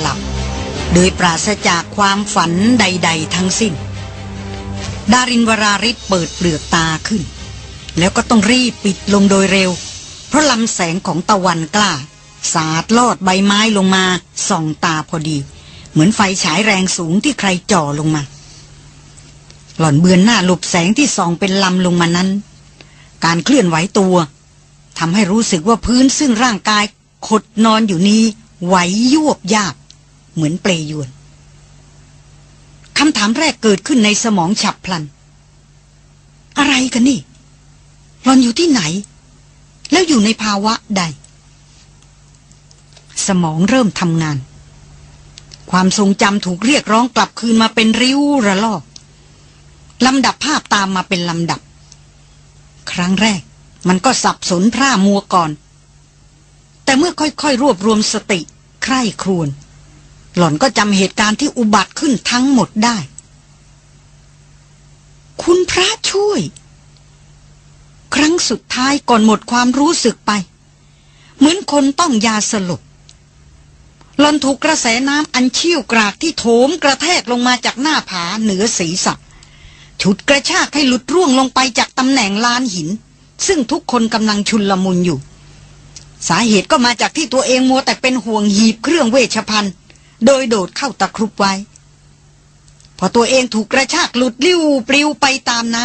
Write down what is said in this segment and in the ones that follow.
หลับ โดยปราศจากความฝันใด ๆ ทั้งสิ้น ดารินวราริศเปิดเปลือกตาขึ้น แล้วก็ต้องรีบปิดลงโดยเร็ว เพราะลำแสงของตะวันกล้า สาดลอดใบไม้ลงมาส่องตาพอดี เหมือนไฟฉายแรงสูงที่ใครจ่อลงมา หล่อนเบือนหน้าหลบแสงที่ส่องเป็นลำลงมานั้น การเคลื่อนไหวตัวทำให้รู้สึกว่าพื้นซึ่งร่างกายขดนอนอยู่นี้ไหวยวบยาบ เหมือนเปลยวนคำถามแรกเกิดขึ้นในสมองฉับพลัน อะไรกันนี่หลอนอยู่ที่ไหน แล้วอยู่ในภาวะใด สมองเริ่มทำงาน ความทรงจำถูกเรียกร้องกลับคืนมาเป็นริ้วระลอกลำดับภาพตามมาเป็นลำดับ ครั้งแรก มันก็สับสนพร่ามัวก่อน แต่เมื่อค่อยๆ รวบรวมสติ ใคร่ครวญ หล่อนก็จำเหตุการณ์ที่อุบัติขึ้นทั้งหมดได้ คุณพระช่วย ครั้งสุดท้ายก่อนหมดความรู้สึกไป เหมือนคนต้องยาสลบหลอนถูกกระแสน้ำอันเชี่ยวกรากที่โถมกระแทกลงมาจากหน้าผาเหนือศีรษะฉุดกระชากให้หลุดร่วงลงไปจากตำแหน่งลานหิน ซึ่งทุกคนกำลังชุนลมุนอยู่ สาเหตุก็มาจากที่ตัวเองมัวแต่เป็นห่วงหีบเครื่องเวชภัณฑ์ โดยโดดเข้าตะครุบไว้ พอตัวเองถูกกระชากหลุดลิ้วปลิวไปตามน้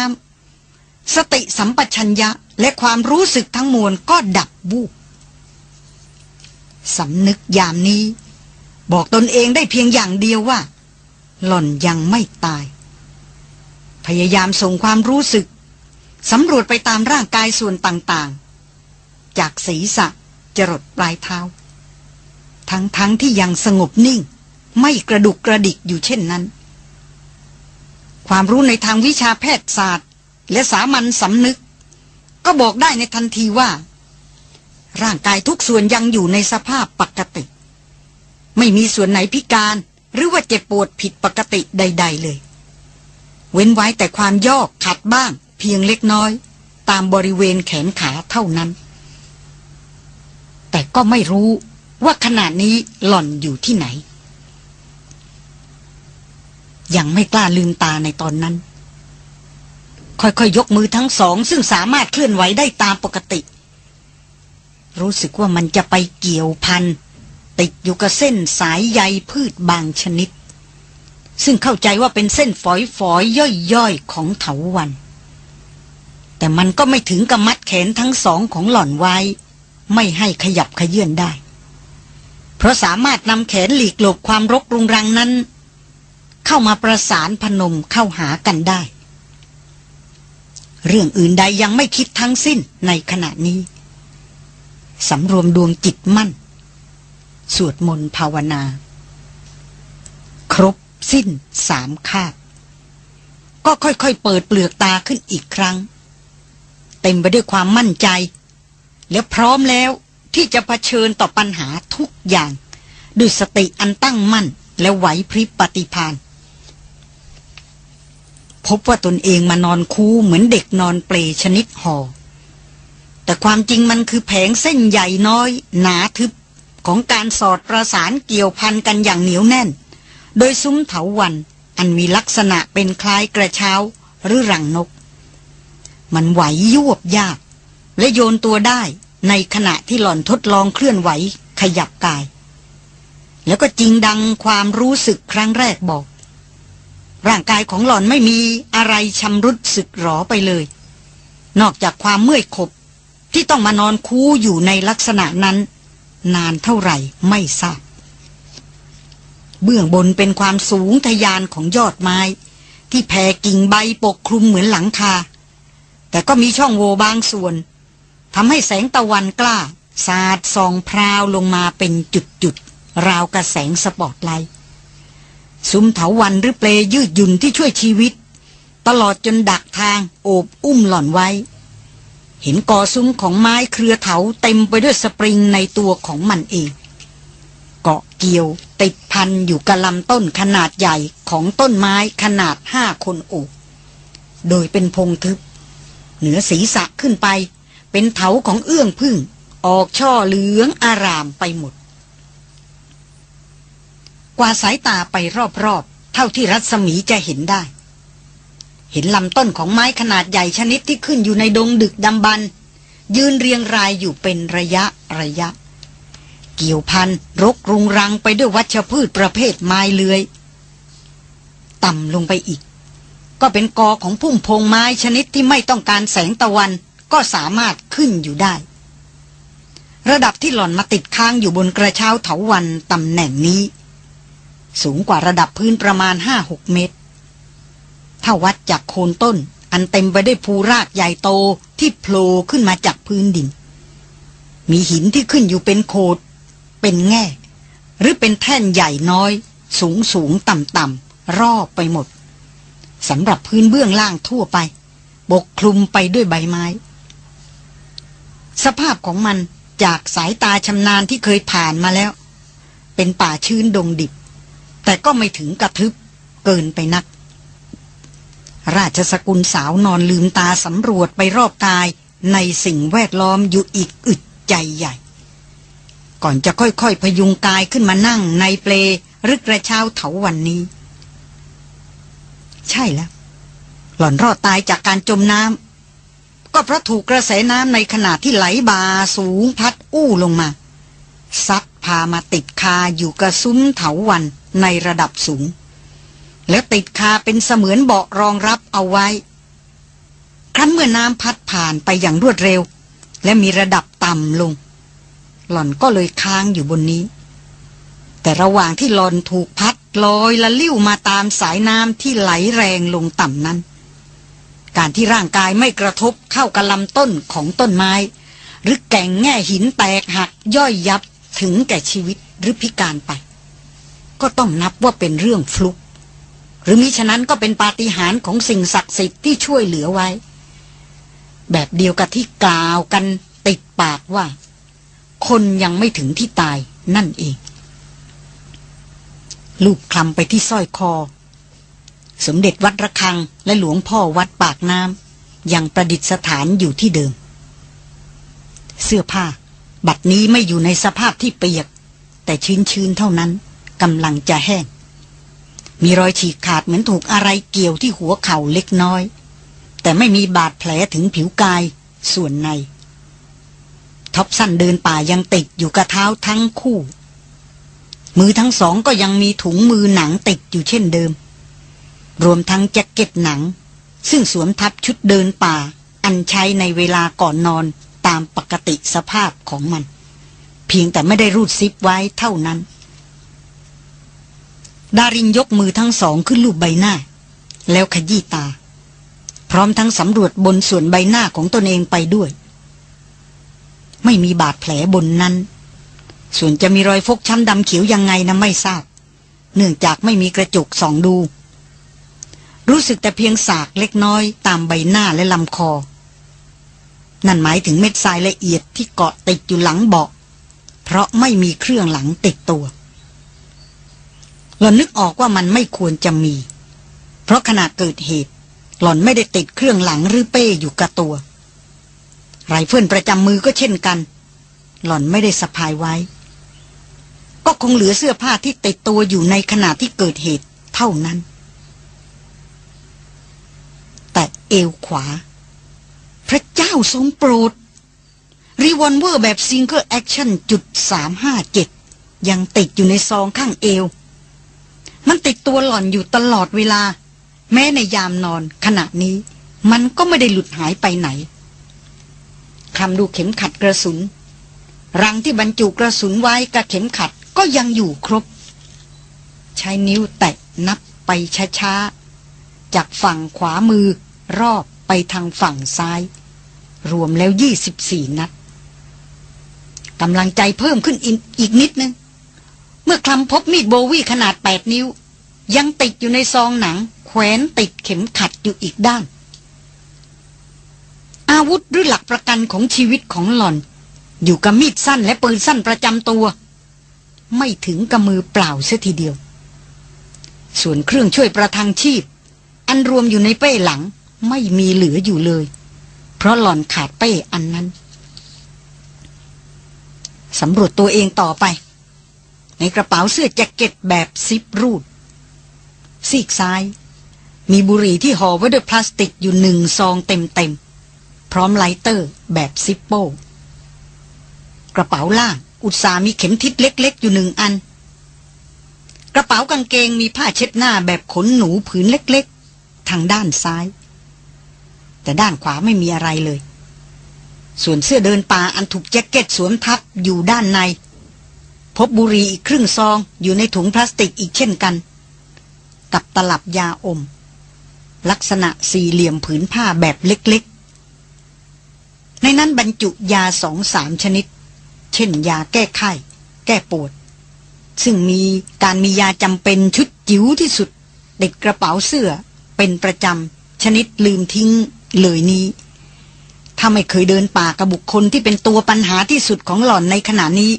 ำสติสัมปชัญญะและความรู้สึกทั้งมวลก็ดับบูบสำนึกยามนี้ บอกตนเองได้เพียงอย่างเดียวว่า หล่อนยังไม่ตาย พยายามส่งความรู้สึกสำรวจไปตามร่างกายส่วนต่างๆ จากศีรษะจรดปลายเท้า ทั้งๆทที่ยังสงบนิ่ง ไม่กระดุกกระดิกอยู่เช่นนั้น ความรู้ในทางวิชาแพทยศาสตร์ และสามัญสำนึก ก็บอกได้ในทันทีว่า ร่างกายทุกส่วนยังอยู่ในสภาพปกติ ไม่มีส่วนไหนพิการหรือว่าเจ็บปวดผิดปกติใด ๆ เลย เว้นไว้แต่ความยอกขัดบ้าง เพียงเล็กน้อย ตามบริเวณแขนขาเท่านั้น แต่ก็ไม่รู้ ว่าขณะนี้หล่อนอยู่ที่ไหน ยังไม่กล้าลืมตาในตอนนั้น ค่อยๆยยกมือทั้งสอง ซึ่งสามารถเคลื่อนไหวได้ตามปกติ รู้สึกว่ามันจะไปเกี่ยวพัน ติดอยู่กับเส้นสายใยพืชบางชนิด ซึ่งเข้าใจว่าเป็นเส้นฝอยฝอยย่อยๆ ของเถาวัน แต่มันก็ไม่ถึงกับมัดแขนทั้งสองของหล่อนไว้ ไม่ให้ขยับขยื่นได้ เพราะสามารถนำแขนหลีกหลบความรกรุงรังนั้น เข้ามาประสานพนมเข้าหากันได้ เรื่องอื่นใดยังไม่คิดทั้งสิ้นในขณะนี้สำรวมดวงจิตมั่น สวดมนต์ภาวนา ครบสิ้นสามคาบ ก็ค่อยๆเปิดเปลือกตาขึ้นอีกครั้ง เต็มไปด้วยความมั่นใจ และพร้อมแล้ว ที่จะะเผชิญต่อปัญหาทุกอย่าง ด้วยสติอันตั้งมั่น และไหวพริบปฏิพานพบว่าตนเองมานอนคูเหมือนเด็กนอนเปลชนิดห่อแต่ความจริงมันคือแผงเส้นใหญ่น้อย หนาทึบของการสอดประสานเกี่ยวพันกันอย่างเหนียวแน่น โดยซุ้มเถาวันอันมีลักษณะเป็นคล้ายกระเช้าหรือรังนก มันไหวยวบยาก และโยนตัวได้ ในขณะที่หล่อนทดลองเคลื่อนไหวขยับกาย แล้วก็จริงดังความรู้สึกครั้งแรกบอก ร่างกายของหล่อนไม่มีอะไรชำรุดสึกหรอไปเลย นอกจากความเมื่อยขบที่ต้องมานอนคูอยู่ในลักษณะนั้น นานเท่าไหร่ไม่ทราบ เบื้องบนเป็นความสูงทยานของยอดไม้ ที่แผ่กิ่งใบปกคลุมเหมือนหลังคา แต่ก็มีช่องโหว่บางส่วน ทำให้แสงตะวันกล้า สาดส่องพราวลงมาเป็นจุดๆ ราวกระแสงสปอตไลท์ซุ้มเถาวันหรือเปลยืดหยุ่นที่ช่วยชีวิต ตลอดจนดักทางโอบอุ้มหล่อนไว้ เห็นกอซุ้มของไม้เครือเถาเต็มไปด้วยสปริงในตัวของมันเอง เกาะเกี่ยวติดพันอยู่กับลำต้นขนาดใหญ่ของต้นไม้ขนาดห้าคนโอบ โดยเป็นพงทึบ เหนือศีรษะขึ้นไป เป็นเถาของเอื้องพึ่ง ออกช่อเหลืองอารามไปหมด กว่าสายตาไปรอบๆ เท่าที่รัศมีจะเห็นได้ เห็นลำต้นของไม้ขนาดใหญ่ชนิดที่ขึ้นอยู่ในดงดึกดำบรรยืนเรียงรายอยู่เป็นระยะระยะ เกี่ยวพันรกรุงรังไปด้วยวัชพืชประเภทไม้เลื้อย ต่ำลงไปอีก ก็เป็นกอของพุ่มพงไม้ชนิดที่ไม่ต้องการแสงตะวัน ก็สามารถขึ้นอยู่ได้ ระดับที่หล่อนมาติดค้างอยู่บนกระเช้าเถาวันตำแหน่งนี้ สูงกว่าระดับพื้นประมาณห้าหกเมตร ถ้าวัดจากโคนต้นอันเต็มไปได้วยภูรากใหญ่โตที่โผล่ขึ้นมาจากพื้นดิน มีหินที่ขึ้นอยู่เป็นโคดเป็นแง่ หรือเป็นแท่นใหญ่น้อย สูงสูงต่ำต่ำรอบไปหมดสำหรับพื้นเบื้องล่างทั่วไป บกคลุมไปด้วยใบไม้ สภาพของมันจากสายตาชำนาญที่เคยผ่านมาแล้ว เป็นป่าชื้นดงดิบ แต่ก็ไม่ถึงกระทึบเกินไปนัก ราชสกุลสาวนอนลืมตาสำรวจไปรอบกายในสิ่งแวดล้อมอยู่อีกอึดใจใหญ่ ก่อนจะค่อยๆพยุงกายขึ้นมานั่งในเปลหรือกระเช้าเถาวันนี้ ใช่แล้ว หล่อนรอดตายจากการจมน้ำ ก็เพราะถูกกระแสน้ำในขณะที่ไหลบาสูงพัดอู้ลงมา ซัดพามาติดคาอยู่กระซุ้มเถาวันในระดับสูง แล้วติดคาเป็นเสมือนเบาะรองรับเอาไว้ ครั้นเมื่อน้ำพัดผ่านไปอย่างรวดเร็ว และมีระดับต่ำลง หล่อนก็เลยค้างอยู่บนนี้ แต่ระหว่างที่หล่อนถูกพัดลอยละลิ้วมาตามสายน้ำที่ไหลแรงลงต่ำนั้น การที่ร่างกายไม่กระทบเข้ากับลำต้นของต้นไม้ หรือแก่งแง่หินแตกหักย่อยยับถึงแก่ชีวิตหรือพิการไป ก็ต้องนับว่าเป็นเรื่องฟลุก หรือมิฉะนั้นก็เป็นปาฏิหาริย์ของสิ่งศักดิ์สิทธิ์ที่ช่วยเหลือไว้ แบบเดียวกับที่กล่าวกันติดปากว่า คนยังไม่ถึงที่ตายนั่นเอง ลูกคลำไปที่สร้อยคอ สมเด็จวัดระฆังและหลวงพ่อวัดปากน้ำยังประดิษฐานอยู่ที่เดิม เสื้อผ้า บัดนี้ไม่อยู่ในสภาพที่เปียก แต่ชื้นๆเท่านั้นกำลังจะแห้ง มีรอยฉีกขาดเหมือนถูกอะไรเกี่ยวที่หัวเข่าเล็กน้อย แต่ไม่มีบาดแผลถึงผิวกายส่วนใน ท็อปสั้นเดินป่ายังติดอยู่กับเท้าทั้งคู่ มือทั้งสองก็ยังมีถุงมือหนังติดอยู่เช่นเดิม รวมทั้งแจ็คเก็ตหนัง ซึ่งสวมทับชุดเดินป่า อันใช้ในเวลาก่อนนอนตามปกติสภาพของมัน เพียงแต่ไม่ได้รูดซิปไว้เท่านั้น ดารินยกมือทั้งสองขึ้นลูบใบหน้า แล้วขยี้ตา พร้อมทั้งสำรวจบนส่วนใบหน้าของตนเองไปด้วย ไม่มีบาดแผลบนนั้น ส่วนจะมีรอยฟกช้ำดำเขียวยังไงนะไม่ทราบ เนื่องจากไม่มีกระจกส่องดู รู้สึกแต่เพียงสากเล็กน้อยตามใบหน้าและลำคอ นั่นหมายถึงเม็ดทรายละเอียดที่เกาะติดอยู่หลังเบาะ เพราะไม่มีเครื่องหลังติดตัวหล่อนนึกออกว่ามันไม่ควรจะมี เพราะขณะเกิดเหตุ หล่อนไม่ได้ติดเครื่องหลังหรือเป้อยู่กับตัว ไรเฟิลประจำมือก็เช่นกัน หล่อนไม่ได้สะพายไว้ ก็คงเหลือเสื้อผ้าที่ติดตัวอยู่ในขณะที่เกิดเหตุเท่านั้น แต่เอวขวา พระเจ้าทรงโปรด revolver แบบ single action จุดสามห้าเจ็ดยังติดอยู่ในซองข้างเอว มันติดตัวหล่อนอยู่ตลอดเวลา แม้ในยามนอนขณะนี้ มันก็ไม่ได้หลุดหายไปไหนคลำดูเข็มขัดกระสุน รังที่บรรจุกระสุนไว้กับเข็มขัดก็ยังอยู่ครบ ใช้นิ้วแตะนับไปช้าๆ จากฝั่งขวามือรอบไปทางฝั่งซ้าย รวมแล้วยี่สิบสี่นัดกำลังใจเพิ่มขึ้นอีกนิดนึง เมื่อคลำพบมีดโบวี่ขนาดแปดนิ้ว ยังติดอยู่ในซองหนัง แขวนติดเข็มขัดอยู่อีกด้าน อาวุธหรือหลักประกันของชีวิตของหล่อน อยู่กับมีดสั้นและปืนสั้นประจำตัว ไม่ถึงกับมือเปล่าเสียทีเดียว ส่วนเครื่องช่วยประทังชีพ อันรวมอยู่ในเป้หลังไม่มีเหลืออยู่เลย เพราะหล่อนขาดเป้อันนั้นสำรวจตัวเองต่อไป ในกระเป๋าเสื้อแจ็คเก็ตแบบซิปรูด ซีกซ้าย มีบุหรี่ที่ห่อไว้ด้วยพลาสติกอยู่หนึ่งซองเต็มๆ พร้อมไลเตอร์แบบซิปโป้กระเป๋าล่าง อุตสามีเข็มทิศเล็ก ๆ อยู่หนึ่งอัน กระเป๋ากางเกงมีผ้าเช็ดหน้าแบบขนหนูผืนเล็กๆ ทางด้านซ้าย แต่ด้านขวาไม่มีอะไรเลย ส่วนเสื้อเดินป่าอันถูกแจ็คเก็ตสวมทับอยู่ด้านใน พบบุหรี่อีกครึ่งซองอยู่ในถุงพลาสติกอีกเช่นกัน กับตลับยาอม ลักษณะสี่เหลี่ยมผืนผ้าแบบเล็กๆ ในนั้นบรรจุยาสองสามชนิด เช่นยาแก้ไข้ แก้ปวดซึ่งมีการมียาจำเป็นชุดจิ๋วที่สุดติดกระเป๋าเสื้อ เป็นประจำชนิดลืมทิ้งเลยนี้ ถ้าไม่เคยเดินป่ากับบุคคลที่เป็นตัวปัญหาที่สุดของหล่อนในขณะนี้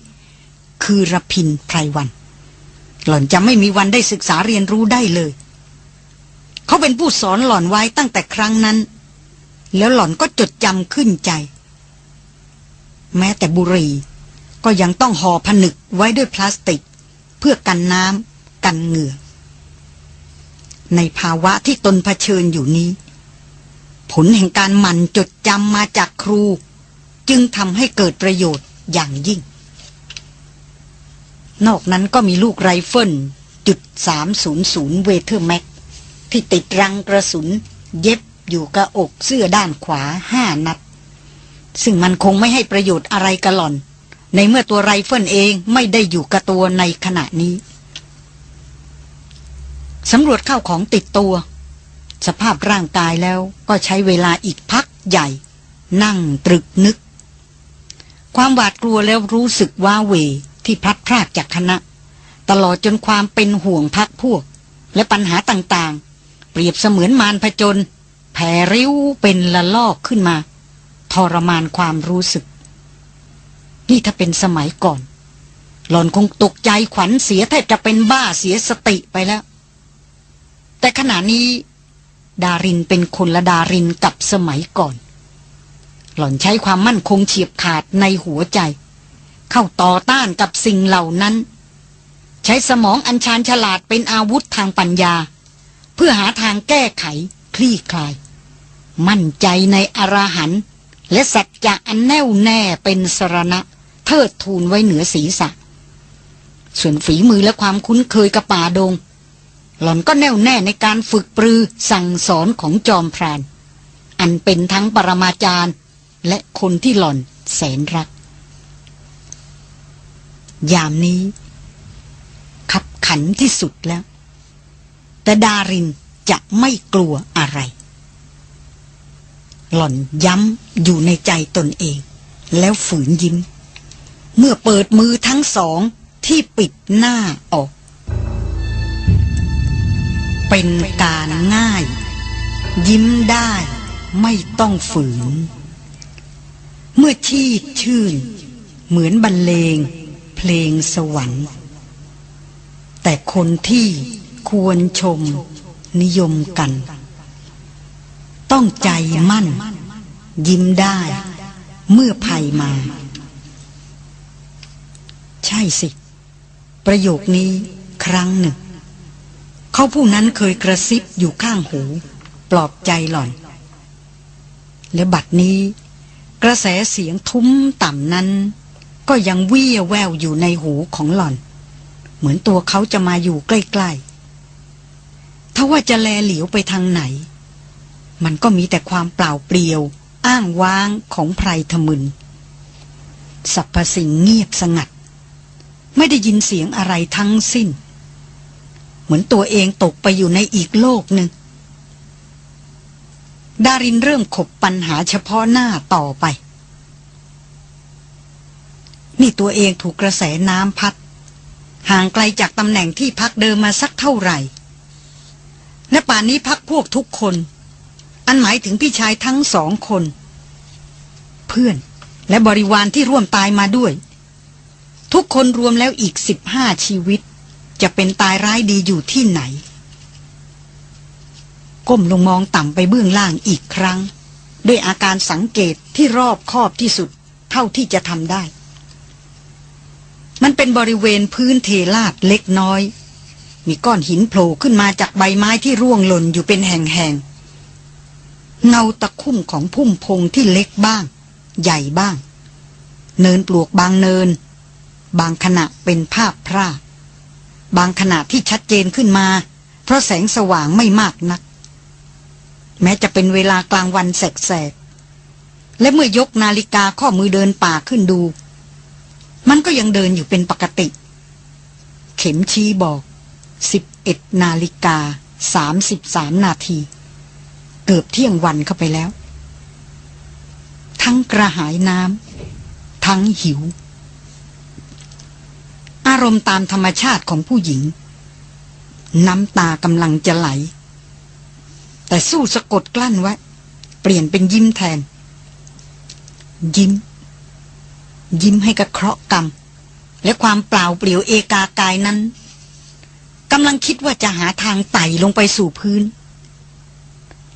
คือรพินไพรวัน หล่อนจะไม่มีวันได้ศึกษาเรียนรู้ได้เลย เขาเป็นผู้สอนหล่อนไว้ตั้งแต่ครั้งนั้น แล้วหล่อนก็จดจำขึ้นใจ แม้แต่บุรีก็ยังต้องห่อผนึกไว้ด้วยพลาสติก เพื่อกันน้ำกันเหงื่อ ในภาวะที่ตนเผชิญอยู่นี้ ผลแห่งการหมั่นจดจำมาจากครู จึงทำให้เกิดประโยชน์อย่างยิ่ง นอกนั้นก็มีลูกไรเฟิลจุด300 Weatherby Mag ที่ติดรังกระสุน เย็บอยู่กับอกเสื้อด้านขวาห้านัด ซึ่งมันคงไม่ให้ประโยชน์อะไรกะหล่อน ในเมื่อตัวไรเฟิลเองไม่ได้อยู่กับตัวในขณะนี้ สำรวจเข้าของติดตัว สภาพร่างกายแล้วก็ใช้เวลาอีกพักใหญ่ นั่งตรึกนึก ความหวาดกลัวแล้วรู้สึกว่าเวที่พลัดพรากจากคณะ ตลอดจนความเป็นห่วงพักพวก และปัญหาต่างๆ เปรียบเสมือนมารผจญแผ่ริ้วเป็นละลอกขึ้นมา ทรมานความรู้สึก นี่ถ้าเป็นสมัยก่อน หล่อนคงตกใจขวัญเสียแทบจะเป็นบ้าเสียสติไปแล้ว แต่ขณะนี้ ดารินเป็นคนละดารินกับสมัยก่อน หล่อนใช้ความมั่นคงเฉียบขาดในหัวใจ เข้าต่อต้านกับสิ่งเหล่านั้น ใช้สมองอัญชานฉลาดเป็นอาวุธทางปัญญา เพื่อหาทางแก้ไขคลี่คลาย มั่นใจในอราหันและสัจจะอันแน่วแน่เป็นสรณะ เทิดทูนไว้เหนือศีรษะ ส่วนฝีมือและความคุ้นเคยกับป่าดง หล่อนก็แน่วแน่ในการฝึกปรือสั่งสอนของจอมพราน อันเป็นทั้งปรมาจารย์ และคนที่หล่อนแสนรัก ยามนี้ ขับขันที่สุดแล้ว แต่ดารินจะไม่กลัวอะไร หล่อนย้ำอยู่ในใจตนเอง แล้วฝืนยิ้ม เมื่อเปิดมือทั้งสองที่ปิดหน้าออก เป็นการง่าย ยิ้มได้ไม่ต้องฝืน เมื่อชีดชื่น เหมือนบรรเลง เพลงสวรรค์ แต่คนที่ควรชมนิยมกัน ต้องใจมั่น ยิ้มได้ เมื่อภัยมา ใช่สิ ประโยคนี้ครั้งหนึ่ง เขาผู้นั้นเคยกระซิบอยู่ข้างหู ปลอบใจหล่อน และบัดนี้ กระแสเสียงทุ้มต่ำนั้น ก็ยังวี่แววอยู่ในหูของหล่อน เหมือนตัวเขาจะมาอยู่ใกล้ๆถ้าว่าจะแลเหลียวไปทางไหน มันก็มีแต่ความเปล่าเปลี่ยว อ้างว้างของไพรทมึนสรรพสิ่งเงียบสงัด ไม่ได้ยินเสียงอะไรทั้งสิ้น เหมือนตัวเองตกไปอยู่ในอีกโลกหนึ่ง ดารินเริ่มขบปัญหาเฉพาะหน้าต่อไป นี่ตัวเองถูกกระแสน้ำพัด ห่างไกลจากตำแหน่งที่พักเดิมมาสักเท่าไหร่ และป่านนี้พักพวกทุกคน อันหมายถึงพี่ชายทั้งสองคน เพื่อนและบริวารที่ร่วมตายมาด้วย ทุกคนรวมแล้วอีกสิบห้าชีวิต จะเป็นตายร้ายดีอยู่ที่ไหน ก้มลงมองต่ำไปเบื้องล่างอีกครั้ง ด้วยอาการสังเกตที่รอบคอบที่สุด เท่าที่จะทำได้ มันเป็นบริเวณพื้นเทลาดเล็กน้อย มีก้อนหินโผล่ขึ้นมาจากใบไม้ที่ร่วงหล่นอยู่เป็นแห่งๆเงาตะคุ่มของพุ่มพงที่เล็กบ้าง ใหญ่บ้าง เนินปลวกบางเนิน บางขณะเป็นภาพพร่า บางขณะที่ชัดเจนขึ้นมา เพราะแสงสว่างไม่มากนัก แม้จะเป็นเวลากลางวันแสกๆและเมื่อยกนาฬิกาข้อมือเดินป่าขึ้นดู มันก็ยังเดินอยู่เป็นปกติ เข็มชี้บอก 11 นาฬิกา 33 นาที เกือบเที่ยงวันเข้าไปแล้ว ทั้งกระหายน้ำทั้งหิวารมณ์ตามธรรมชาติของผู้หญิง น้ำตากำลังจะไหล แต่สู้สะกดกลั้นไว้ เปลี่ยนเป็นยิ้มแทน ยิ้ม ยิ้มให้กับเคราะห์กรรม และความเปล่าเปลี่ยวเอกากายนั้นกำลังคิดว่าจะหาทางไต่ลงไปสู่พื้น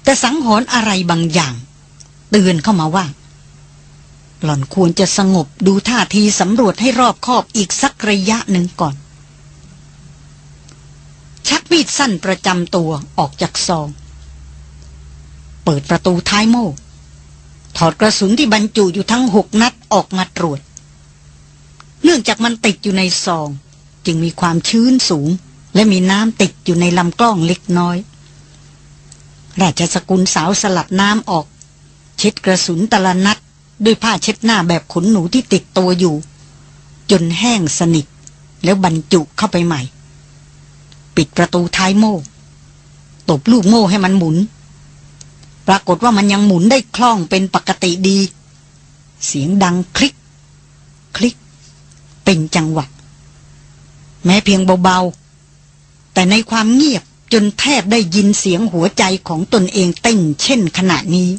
แต่สังหรณ์อะไรบางอย่าง เตือนเข้ามาว่า หล่อนควรจะสงบดูท่าทีสำรวจให้รอบคอบอีกสักระยะหนึ่งก่อน ชักมีดสั้นประจำตัวออกจากซอง เปิดประตูท้ายโม่ ถอดกระสุนที่บรรจุอยู่ทั้งหกนัดออกมาตรวจ เนื่องจากมันติดอยู่ในซอง จึงมีความชื้นสูง และมีน้ำติดอยู่ในลำกล้องเล็กน้อย ราชสกุลสาวสลัดน้ำออก เช็ดกระสุนตะละนัด ด้วยผ้าเช็ดหน้าแบบขนหนูที่ติดตัวอยู่ จนแห้งสนิท แล้วบรรจุเข้าไปใหม่ ปิดประตูท้ายโม่ตบลูกโม่ให้มันหมุน ปรากฏว่ามันยังหมุนได้คล่องเป็นปกติดี เสียงดังคลิก คลิก เป็นจังหวะ แม้เพียงเบาๆ แต่ในความเงียบจนแทบได้ยินเสียงหัวใจของตนเองเต้นเช่นขณะนี้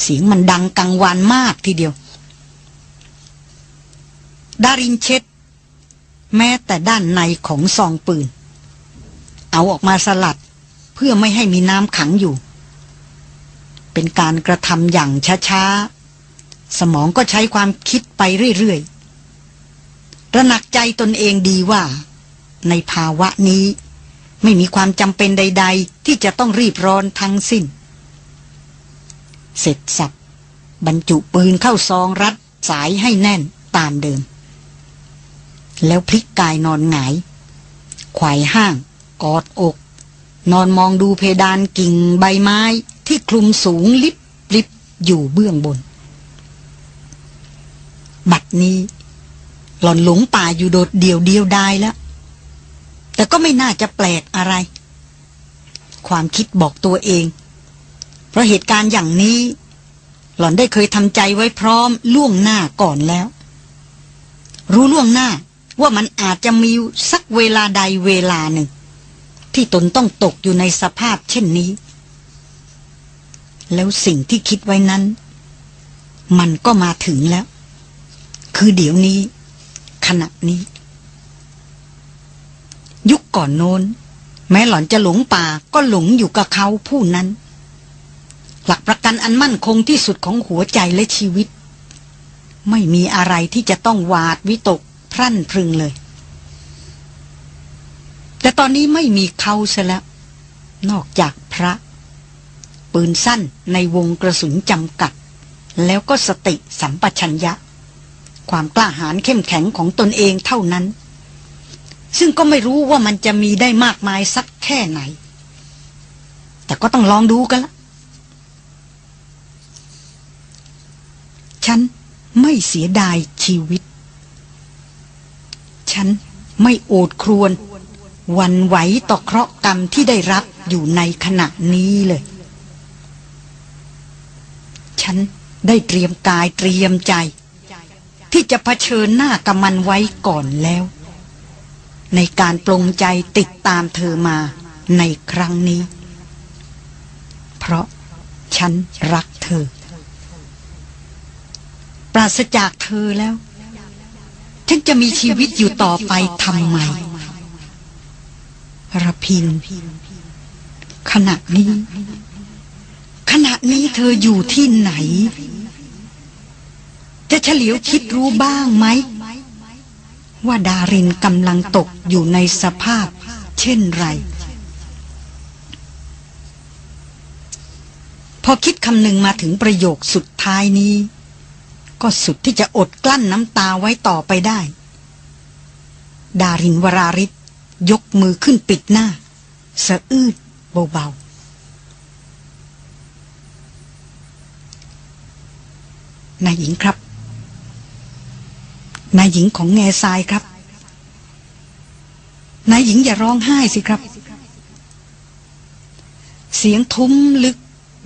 เสียงมันดังกังวานมากทีเดียว ดารินเช็ด แม้แต่ด้านในของซองปืน เอาออกมาสลัดเพื่อไม่ให้มีน้ำขังอยู่ เป็นการกระทำอย่างช้าๆ สมองก็ใช้ความคิดไปเรื่อยๆระหนักใจตนเองดีว่า ในภาวะนี้ ไม่มีความจำเป็นใด ๆ ที่จะต้องรีบร้อนทั้งสิ้น เสร็จสับบรรจุปืนเข้าซองรัดสายให้แน่นตามเดิม แล้วพลิกกายนอนหงายไขวายห้าง กอดอก นอนมองดูเพดานกิ่งใบไม้ที่คลุมสูงลิบลิบอยู่เบื้องบน บัดนี้ หล่อนหลงป่าอยู่โดดเดี่ยวเดียวดายแล้ว แต่ก็ไม่น่าจะแปลกอะไร ความคิดบอกตัวเอง เพราะเหตุการณ์อย่างนี้ หล่อนได้เคยทำใจไว้พร้อมล่วงหน้าก่อนแล้ว รู้ล่วงหน้าว่ามันอาจจะมีสักเวลาใดเวลาหนึ่ง ที่ตนต้องตกอยู่ในสภาพเช่นนี้ แล้วสิ่งที่คิดไว้นั้น มันก็มาถึงแล้ว คือเดี๋ยวนี้ ขณะนี้ ยุคก่อนโน้น แม้หล่อนจะหลงป่าก็หลงอยู่กับเขาผู้นั้น หลักประกันอันมั่นคงที่สุดของหัวใจและชีวิต ไม่มีอะไรที่จะต้องหวาดวิตกพรั่นพรึงเลย แต่ตอนนี้ไม่มีเขาซะแล้ว นอกจากพระ ปืนสั้นในวงกระสุนจำกัด แล้วก็สติสัมปชัญญะ ความกล้าหาญเข้มแข็งของตนเองเท่านั้น ซึ่งก็ไม่รู้ว่ามันจะมีได้มากมายสักแค่ไหน แต่ก็ต้องลองดูกันละ ฉันไม่เสียดายชีวิต ฉันไม่โอดครวน วันไหวต่อเคราะห์กรรมที่ได้รับอยู่ในขณะนี้เลย ฉันได้เตรียมกายเตรียมใจ ที่จะเผชิญหน้ากับมันไว้ก่อนแล้ว ในการปลงใจติดตามเธอมาในครั้งนี้ เพราะฉันรักเธอ ปราศจากเธอแล้ว ฉันจะมีชีวิตอยู่ต่อไปทำไมระพิน ขณะนี้ ขณะนี้เธออยู่ที่ไหน จะเฉลียวคิดรู้บ้างไหม ว่าดารินกำลังตกอยู่ในสภาพ เช่นไร พอคิดคำหนึ่งมาถึงประโยคสุดท้ายนี้ ก็สุดที่จะอดกลั้นน้ำตาไว้ต่อไปได้ ดารินวราริศยกมือขึ้นปิดหน้า สะอื้นเบาๆ นายหญิงครับ นายหญิงของแง่ทรายครับ นายหญิงอย่าร้องไห้สิครับ เสียงทุ้มลึก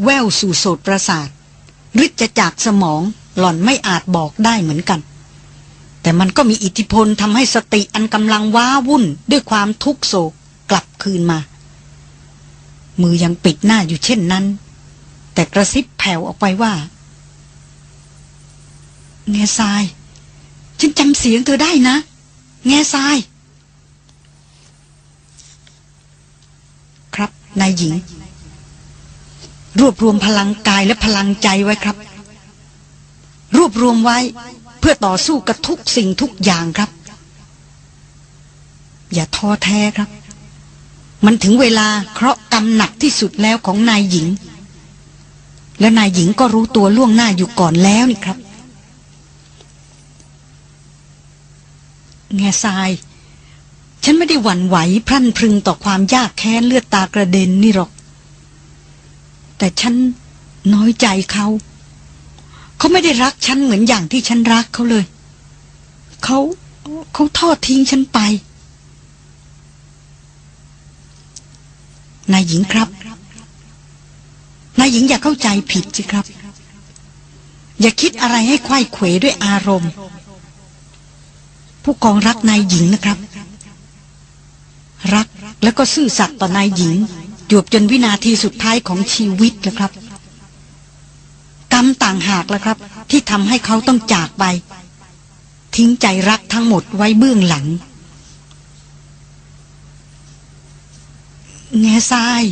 แววสู่โสดประสาทฤทธิ์จะจากสมอง หล่อนไม่อาจบอกได้เหมือนกัน แต่มันก็มีอิทธิพลทำให้สติอันกำลังว้าวุ่นด้วยความทุกโศกกลับคืนมา มือยังปิดหน้าอยู่เช่นนั้น แต่กระซิบแผ่วออกไปว่า แง่ทราย ฉันจำเสียงเธอได้นะ แง่ทราย ครับนายหญิงรวบรวมพลังกายและพลังใจไว้ครับ วบรวมไว้ เพื่อต่อสู้กับทุกสิ่งทุกอย่างครับ อย่าท้อแท้ครับ มันถึงเวลาเคราะห์กรรมหนักที่สุดแล้วของนายหญิง และนายหญิงก็รู้ตัวล่วงหน้าอยู่ก่อนแล้วนี่ครับ แง่ทราย ฉันไม่ได้หวั่นไหวพรั่นพรึงต่อความยากแค้นเลือดตากระเด็นนี่หรอก แต่ฉันน้อยใจเขา เขาไม่ได้รักฉันเหมือนอย่างที่ฉันรักเขาเลย เขาเขาทอดทิ้งฉันไป นายหญิงครับ นายหญิงอย่าเข้าใจผิดสิครับ อย่าคิดอะไรให้ไข้เขวด้วยอารมณ์ ผู้กองรักนายหญิงนะครับ รักแล้วก็ซื่อสัตย์ต่อนายหญิงจวบจนวินาทีสุดท้ายของชีวิตแล้วครับ รมต่างหากแล้วครับ ที่ทำให้เขาต้องจากไป ทิ้งใจรักทั้งหมดไว้เบื้องหลัง แง่ทราย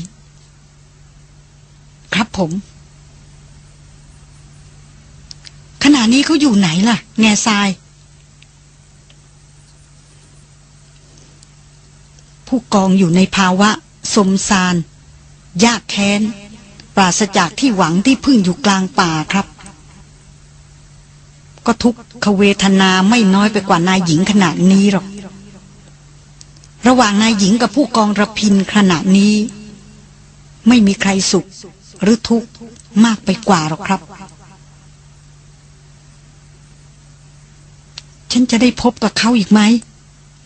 ครับผม ขณะนี้เขาอยู่ไหนล่ะ แง่ทราย ผู้กองอยู่ในภาวะ สมสาร ยากแค้น ปราศจากที่หวังที่พึ่งอยู่กลางป่าครับ ก็ทุกขเวทนาไม่น้อยไปกว่านายหญิงขนาดนี้หรอก ระหว่างนายหญิงกับผู้กองระพินขณะนี้ ไม่มีใครสุขหรือทุกข์มากไปกว่าหรอกครับ ฉันจะได้พบกับเขาอีกไหม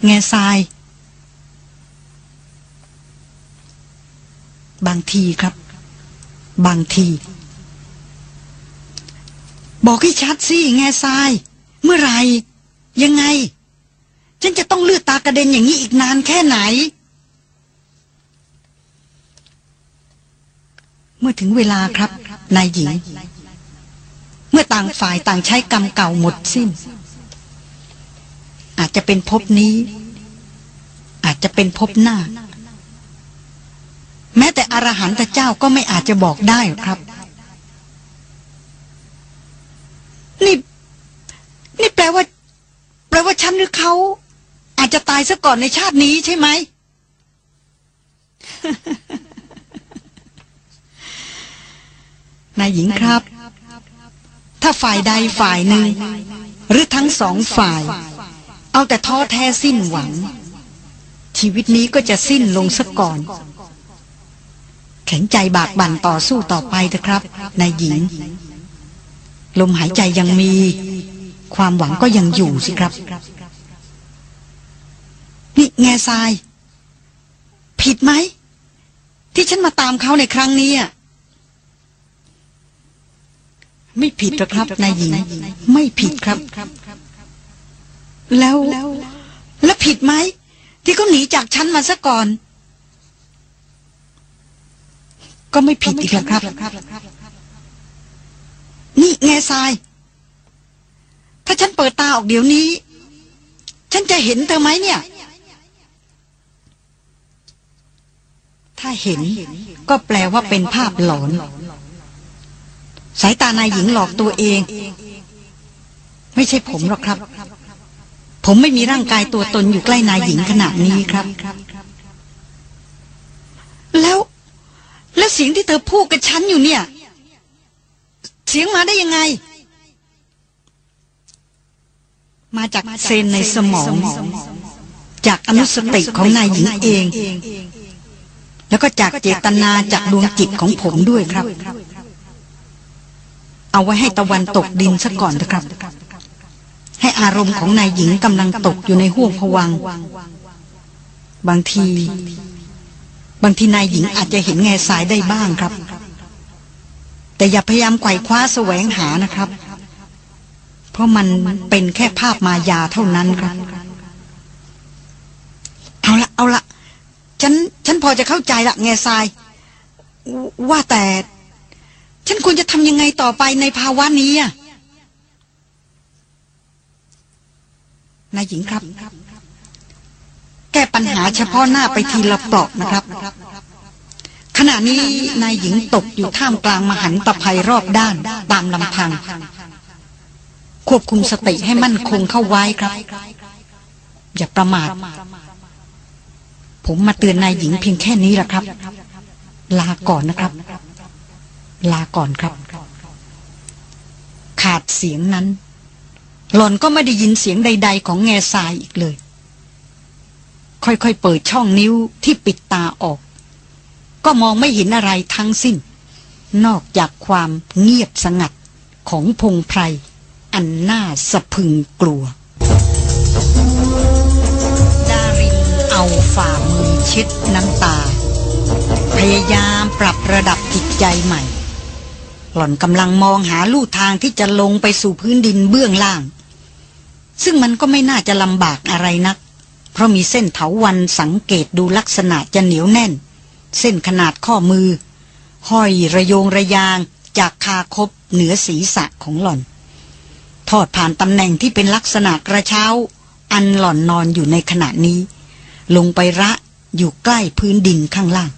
แง่ทราย บางทีครับ บางที บอกให้ชัดสิแง่ทราย เมื่อไหรยังไง ฉันจะต้องเลือดตากระเด็นอย่างนี้อีกนานแค่ไหน เมื่อถึงเวลาครับ นายหญิง เมื่อต่างฝ่ายต่างใช้กรรมเก่าหมดสิ้น อาจจะเป็นภพนี้ อาจจะเป็นภพหน้า แม้แต่อรหันตเจ้าก็ไม่อาจจะบอกได้ครับ นี่ นี่แปลว่า แปลว่าฉันหรือเขา อาจจะตายซะก่อนในชาตินี้ใช่ไหมนายหญิงครับ ถ้าฝ่ายใดฝ่ายหนึ่ง หรือทั้งสองฝ่าย เอาแต่ท้อแท้สิ้นหวัง ชีวิตนี้ก็จะสิ้นลงซะก่อน แข็งใจบากบั่นต่อสู้ต่อไปเถอะครับนายหญิง ลมหายใจยังมี ความหวังก็ยังอยู่สิครับ นี่แง่ทราย ผิดไหม ที่ฉันมาตามเขาในครั้งนี้อะไม่ผิดหรอกครับนายหญิง ไม่ผิดครับ แล้วแล้วผิดไหม ที่เขาหนีจากฉันมาซะก่อน ก็ไม่ผิดอีกแล้วครับ นี่แง่ทราย ถ้าฉันเปิดตาออกเดี๋ยวนี้ ฉันจะเห็นเธอไหมเนี่ย ถ้าเห็นก็แปลว่าเป็นภาพหลอน สายตานายหญิงหลอกตัวเอง ไม่ใช่ผมหรอกครับ ผมไม่มีร่างกายตัวตนอยู่ใกล้นายหญิงขนาดนี้ครับ แล้ว แล้วเสียงที่เธอพูดกับฉันอยู่เนี่ย เสียงมาได้ยังไง มาจากเซนในสมอง จากอนุสติของนายหญิงเอง แล้วก็จากเจตนาจากดวงจิตของผมด้วยครับ เอาไว้ให้ตะวันตกดินซะก่อนนะครับ ให้อารมณ์ของนายหญิงกำลังตกอยู่ในห้วงผวังค์บางที บางทีนายหญิงอาจจะเห็นแง่สายได้บ้างครับ แต่อย่าพยายามไขว่คว้าแสวงหานะครับ เพราะมันเป็นแค่ภาพมายาเท่านั้นครับ เอาละเอาละฉัน ฉันพอจะเข้าใจละแง่ทราย ว่าแต่ ฉันควรจะทำยังไงต่อไปในภาวะนี้อะนายหญิงครับ แก้ปัญหาเฉพาะหน้าไปทีละเปราะนะครับ ขณะนี้นายหญิงตกอยู่ท่ามกลางมหันตภัยรอบด้านตามลำพัง ควบคุมสติให้มั่นคงเข้าไว้ครับ อย่าประมาท ผมมาเตือนนายหญิงเพียงแค่นี้แหละครับ ลาก่อนนะครับ ลาก่อนครับ ขาดเสียงนั้น หล่อนก็ไม่ได้ยินเสียงใด ๆ ของแง่ทรายอีกเลย ค่อยๆเปิดช่องนิ้วที่ปิดตาออก ก็มองไม่เห็นอะไรทั้งสิ้น นอกจากความเงียบสงัดของพงไพร อันน่าสะพึงกลัว ดารินเอาฝ่ามือเช็ดน้ำตา พยายามปรับระดับจิตใจใหม่ หล่อนกำลังมองหาลู่ทางที่จะลงไปสู่พื้นดินเบื้องล่าง ซึ่งมันก็ไม่น่าจะลำบากอะไรนัก เพราะมีเส้นเถาวันสังเกตดูลักษณะจะเหนียวแน่น เส้นขนาดข้อมือ ห้อยระโยงระยางจากคาคบเหนือศีรษะของหล่อน ทอดผ่านตำแหน่งที่เป็นลักษณะกระเช้า อันหล่อนนอนอยู่ในขณะนี้ ลงไประอยู่ใกล้พื้นดินข้างล่าง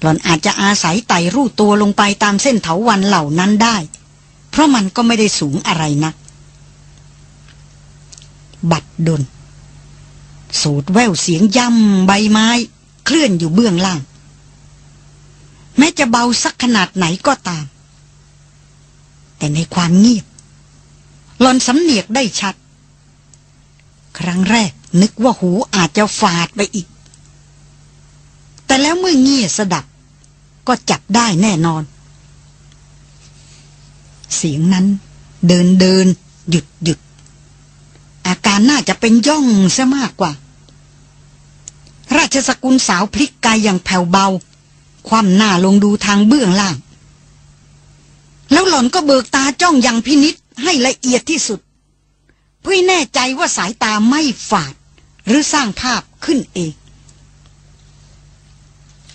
หล่อนอาจจะอาศัยไต่รูดตัวลงไปตามเส้นเถาวันเหล่านั้นได้ เพราะมันก็ไม่ได้สูงอะไรนัก บัดดล สูดแววเสียงย่ำใบไม้ เคลื่อนอยู่เบื้องล่าง แม้จะเบาสักขนาดไหนก็ตาม แต่ในความเงียบหลอนสำเนียกได้ชัด ครั้งแรกนึกว่าหูอาจจะฝาดไปอีก แต่แล้วเมื่อเงียสดับ ก็จับได้แน่นอน เสียงนั้นเดินเดินหยุดหยุด อาการน่าจะเป็นย่องซะมากกว่า ราชสกุลสาวพลิกกายอย่างแผ่วเบา ความหน้าลงดูทางเบื้องล่าง แล้วหล่อนก็เบิกตาจ้องอย่างพินิษให้ละเอียดที่สุด เพื่อแน่ใจว่าสายตาไม่ฝาด หรือสร้างภาพขึ้นเอง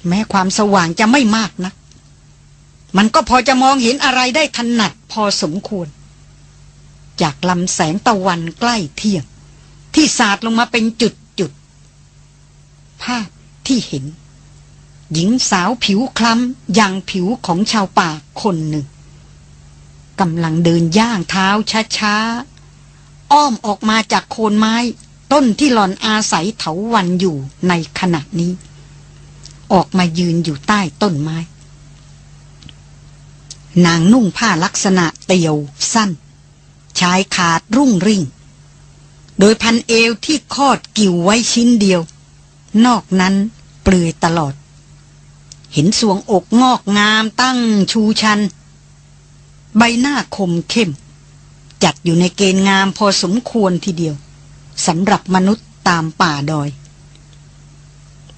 แม้ความสว่างจะไม่มากนะ มันก็พอจะมองเห็นอะไรได้ถนัดพอสมควร จากลำแสงตะวันใกล้เที่ยง ที่สาดลงมาเป็นจุดจุดภาพที่เห็น หญิงสาวผิวคล้ำอย่างผิวของชาวป่าคนหนึ่งกำลังเดินย่างเท้าช้าๆ อ้อมออกมาจากโคนไม้ ต้นที่หลอนอาศัยเถาวันอยู่ในขณะนี้ ออกมายืนอยู่ใต้ต้นไม้ นางนุ่งผ้าลักษณะเตียวสั้น ชายขาดรุ่งริ่ง โดยพันเอวที่คอดกิ่วไว้ชิ้นเดียว นอกนั้นเปลือยตลอด เห็นสวงอกงอกงามตั้งชูชัน ใบหน้าคมเข้ม จัดอยู่ในเกณฑ์งามพอสมควรทีเดียวสำหรับมนุษย์ตามป่าดอย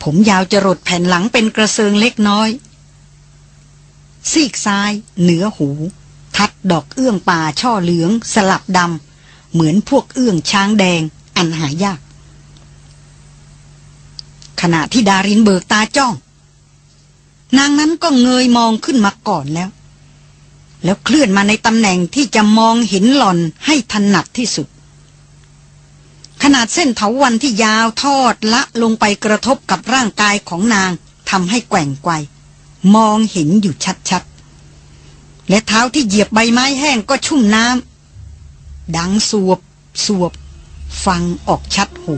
ผมยาวจรดแผ่นหลังเป็นกระเซิงเล็กน้อย ซีกซ้ายเหนือหู ทัดดอกเอื้องป่าช่อเหลือง สลับดำเหมือนพวกเอื้องช้างแดง อันหายาก ขณะที่ดารินเบิกตาจ้อง นางนั้นก็เงยมองขึ้นมาก่อนแล้ว แล้วเคลื่อนมาในตำแหน่งที่จะมองเห็นหล่อนให้ถนัดที่สุด ขนาดเส้นเถาวันที่ยาวทอดละลงไปกระทบกับร่างกายของนางทำให้แกว่งไกวมองเห็นอยู่ชัดๆ และเท้าที่เหยียบใบไม้แห้งก็ชุ่มน้ำดังสวบสวบ ฟังออกชัดหู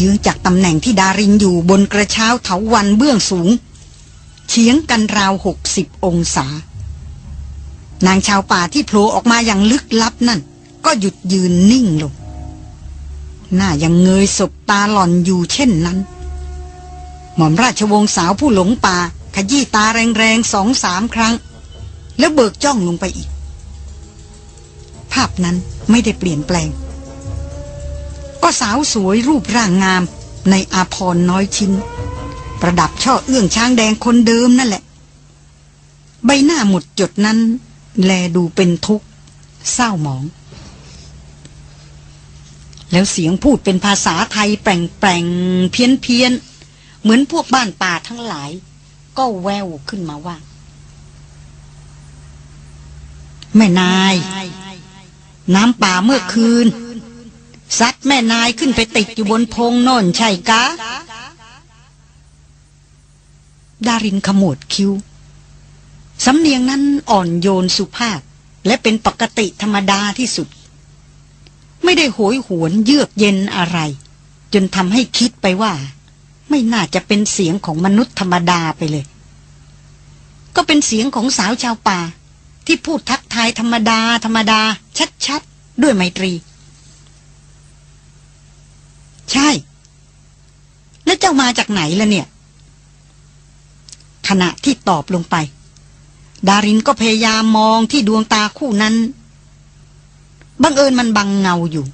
ยื้อจากตำแหน่งที่ดารินอยู่บนกระเช้าเถาวันเบื้องสูงเฉียงกันราวหกสิบองศา นางชาวป่าที่โผล่ออกมาอย่างลึกลับนั่น ก็หยุดยืนนิ่งลง หน้ายังเงยศบตาหล่อนอยู่เช่นนั้น หม่อมราชวงศ์สาวผู้หลงป่า ขยี้ตาแรงๆสองสามครั้ง แล้วเบิกจ้องลงไปอีก ภาพนั้นไม่ได้เปลี่ยนแปลง ก็สาวสวยรูปร่างงามในอาพรน้อยชิ้น ประดับช่อเอื้องช้างแดงคนเดิมนั่นแหละ ใบหน้าหมดจดนั้น แลดูเป็นทุกข์ เศร้าหมอง แล้วเสียงพูดเป็นภาษาไทยแปลงๆเพี้ยนๆเหมือนพวกบ้านป่าทั้งหลาย ก็แววขึ้นมาว่า แม่นาย น้ำป่าเมื่อคืนซัดแม่นายขึ้นไปติดอยู่บนพงโน่นใช่กะ ดารินขมวดคิ้ว สำเนียงนั้นอ่อนโยนสุภาพ และเป็นปกติธรรมดาที่สุด ไม่ได้โหยหวนเยือกเย็นอะไร จนทำให้คิดไปว่า ไม่น่าจะเป็นเสียงของมนุษย์ธรรมดาไปเลย ก็เป็นเสียงของสาวชาวป่า ที่พูดทักทายธรรมดา ธรรมดา ชัดๆ ด้วยไมตรี ใช่ แล้วเจ้ามาจากไหนล่ะเนี่ย ขณะที่ตอบลงไป ดารินก็พยายามมองที่ดวงตาคู่นั้นบังเอิญมันบังเงาอยู่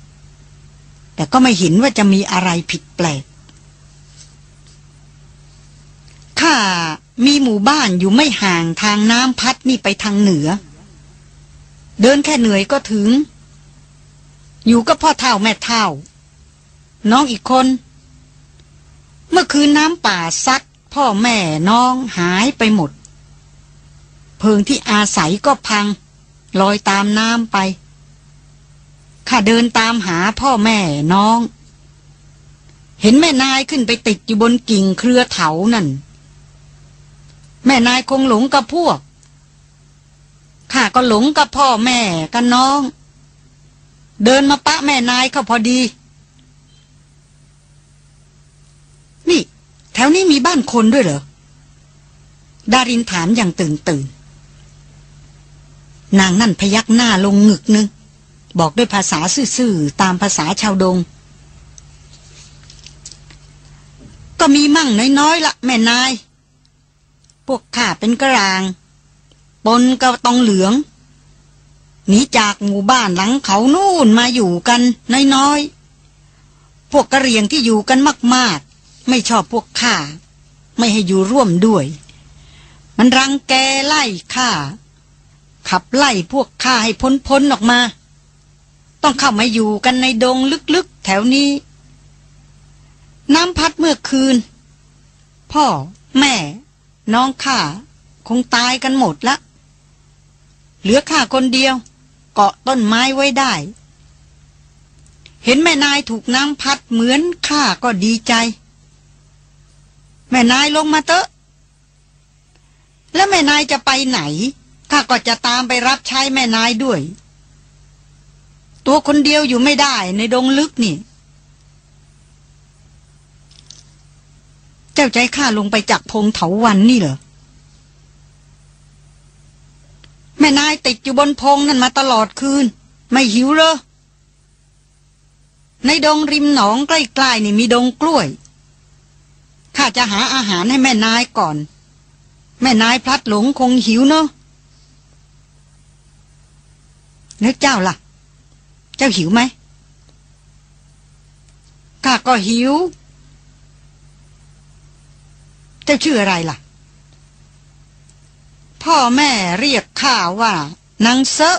แต่ก็ไม่เห็นว่าจะมีอะไรผิดแปลก ข้ามีหมู่บ้านอยู่ไม่ห่างทางน้ำพัดนี่ไปทางเหนือ เดินแค่เหนื่อยก็ถึง อยู่กับพ่อเท่าแม่เท่า น้องอีกคน เมื่อคืนน้ำป่าซัดพ่อแม่น้องหายไปหมด เพิงที่อาศัยก็พัง ลอยตามน้ำไปข้าเดินตามหาพ่อแม่น้อง เห็นแม่นายขึ้นไปติดอยู่บนกิ่งเครือเถานั่น แม่นายคงหลงกับพวก ข้าก็หลงกับพ่อแม่กับน้อง เดินมาปะแม่นายเขาพอดี นี่ แถวนี้มีบ้านคนด้วยเหรอ ดารินถามอย่างตื่นตื่น นางนั่นพยักหน้าลงงึกนึง บอกด้วยภาษาซื่อๆ ตามภาษาชาวดง ก็มีมั่งน้อยๆละแม่นาย พวกข้าเป็นกระราง ปนกระตองเหลืองหนีจากหมู่บ้านหลังเขานู่นมาอยู่กันน้อยๆ พวกกระเรียงที่อยู่กันมาก ๆ ไม่ชอบพวกข้า ไม่ให้อยู่ร่วมด้วย มันรังแกไล่ข้า ขับไล่พวกข้าให้พ้นๆออกมา ต้องเข้ามาอยู่กันในดงลึกๆ แถวนี้ น้ำพัดเมื่อคืน พ่อแม่ น้องข้าคงตายกันหมดละ เหลือข้าคนเดียว เกาะต้นไม้ไว้ได้ เห็นแม่นายถูกน้ำพัดเหมือนข้าก็ดีใจ แม่นายลงมาเตอะ แล้วแม่นายจะไปไหนข้าก็จะตามไปรับใช้แม่นายด้วย ตัวคนเดียวอยู่ไม่ได้ในดงลึกนี่ เจ้าใจข้าลงไปจากพงเถาวันนี่เหรอ แม่นายติดอยู่บนพงนั่นมาตลอดคืน ไม่หิวเหรอ ในดงริมหนองใกล้ๆนี่มีดงกล้วย ข้าจะหาอาหารให้แม่นายก่อน แม่นายพลัดหลงคงหิวเนอะแล้วเจ้าล่ะ เจ้าหิวไหมข้าก็หิว เจ้าชื่ออะไรล่ะ พ่อแม่เรียกข้าว่านางเซอะ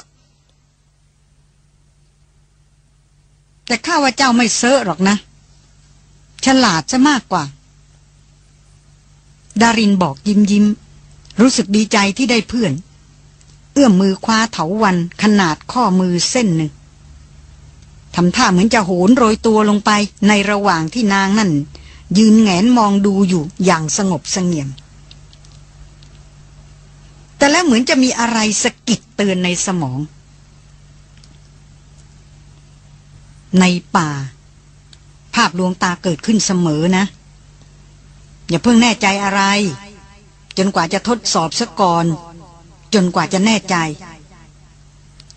แต่ข้าว่าเจ้าไม่เซอะหรอกนะ ฉลาดจะมากกว่า ดารินบอกยิ้มยิ้ม รู้สึกดีใจที่ได้เพื่อน เอื้อมมือคว้าเถาวันขนาดข้อมือเส้นหนึ่งทำท่าเหมือนจะโหนโรยตัวลงไปในระหว่างที่นางนั่น ยืนแงนมองดูอยู่อย่างสงบเสงี่ยม แต่แล้วเหมือนจะมีอะไรสะกิดเตือนในสมอง ในป่า ภาพลวงตาเกิดขึ้นเสมอนะ อย่าเพิ่งแน่ใจอะไร จนกว่าจะทดสอบซะก่อน จนกว่าจะแน่ใจ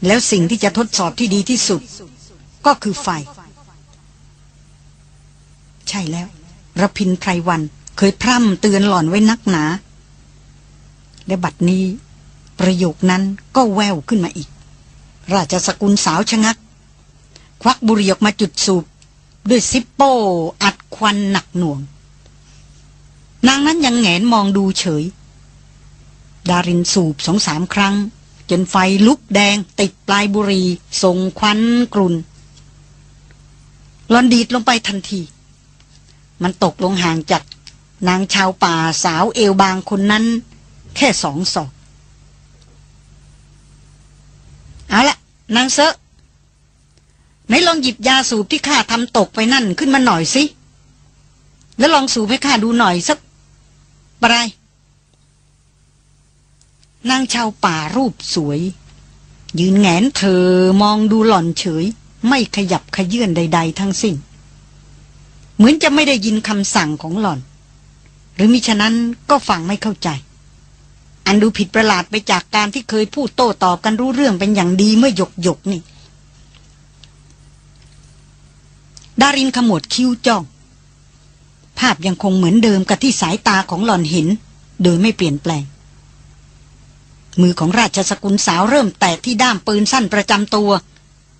แล้วสิ่งที่จะทดสอบที่ดีที่สุด ก็คือไฟ ใช่แล้ว รพินไพรวัน เคยพร่ำเตือนหล่อนไว้นักหนา และบัดนี้ ประโยคนั้นก็แววขึ้นมาอีก ราชสกุลสาวชะงัก ควักบุหรี่ออกมาจุดสูบ ด้วยซิปโป้อัดควันหนักหน่วง นางนั้นยังแงนมองดูเฉย ดารินสูบสองสามครั้ง จนไฟลุกแดง ติดปลายบุหรี่ส่งควันกรุนหลอนดีดลงไปทันที มันตกลงห่างจากนางชาวป่าสาวเอวบางคนนั้น แค่สองศอกเอาละนางเซอะไหนลองหยิบยาสูบที่ข้าทำตกไปนั่นขึ้นมาหน่อยสิ แล้วลองสูบให้ข้าดูหน่อยสักปรายนางชาวป่ารูปสวย ยืนแงนเธอมองดูหล่อนเฉย ไม่ขยับขยื่นใด ๆ ทั้งสิ้น เหมือนจะไม่ได้ยินคำสั่งของหล่อน หรือมิฉะนั้นก็ฟังไม่เข้าใจ อันดูผิดประหลาดไปจากการที่เคยพูดโต้ตอบกันรู้เรื่องเป็นอย่างดีเมื่อหยกหยกนี่ ดารินขมวดคิ้วจ้อง ภาพยังคงเหมือนเดิมกับที่สายตาของหล่อนเห็น โดยไม่เปลี่ยนแปลง มือของราชสกุลสาวเริ่มแตะที่ด้ามปืนสั้นประจำตัว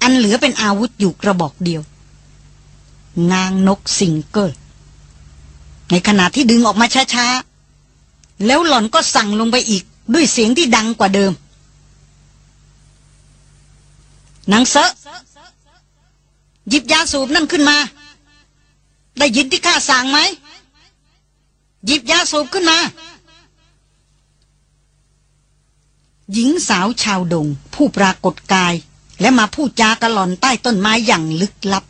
อันเหลือเป็นอาวุธอยู่กระบอกเดียว งางนกสิงเกิลในขณะที่ดึงออกมาช้าๆ แล้วหล่อนก็สั่งลงไปอีกด้วยเสียงที่ดังกว่าเดิม นางเซอะหยิบยาสูบนั่นขึ้นมา ได้ยินที่ข้าสั่งไหม หยิบยาสูบขึ้นมา หญิงสาวชาวดง ผู้ปรากฏกาย และมาพูดจากระหล่อนใต้ต้นไม้อย่างลึกลับ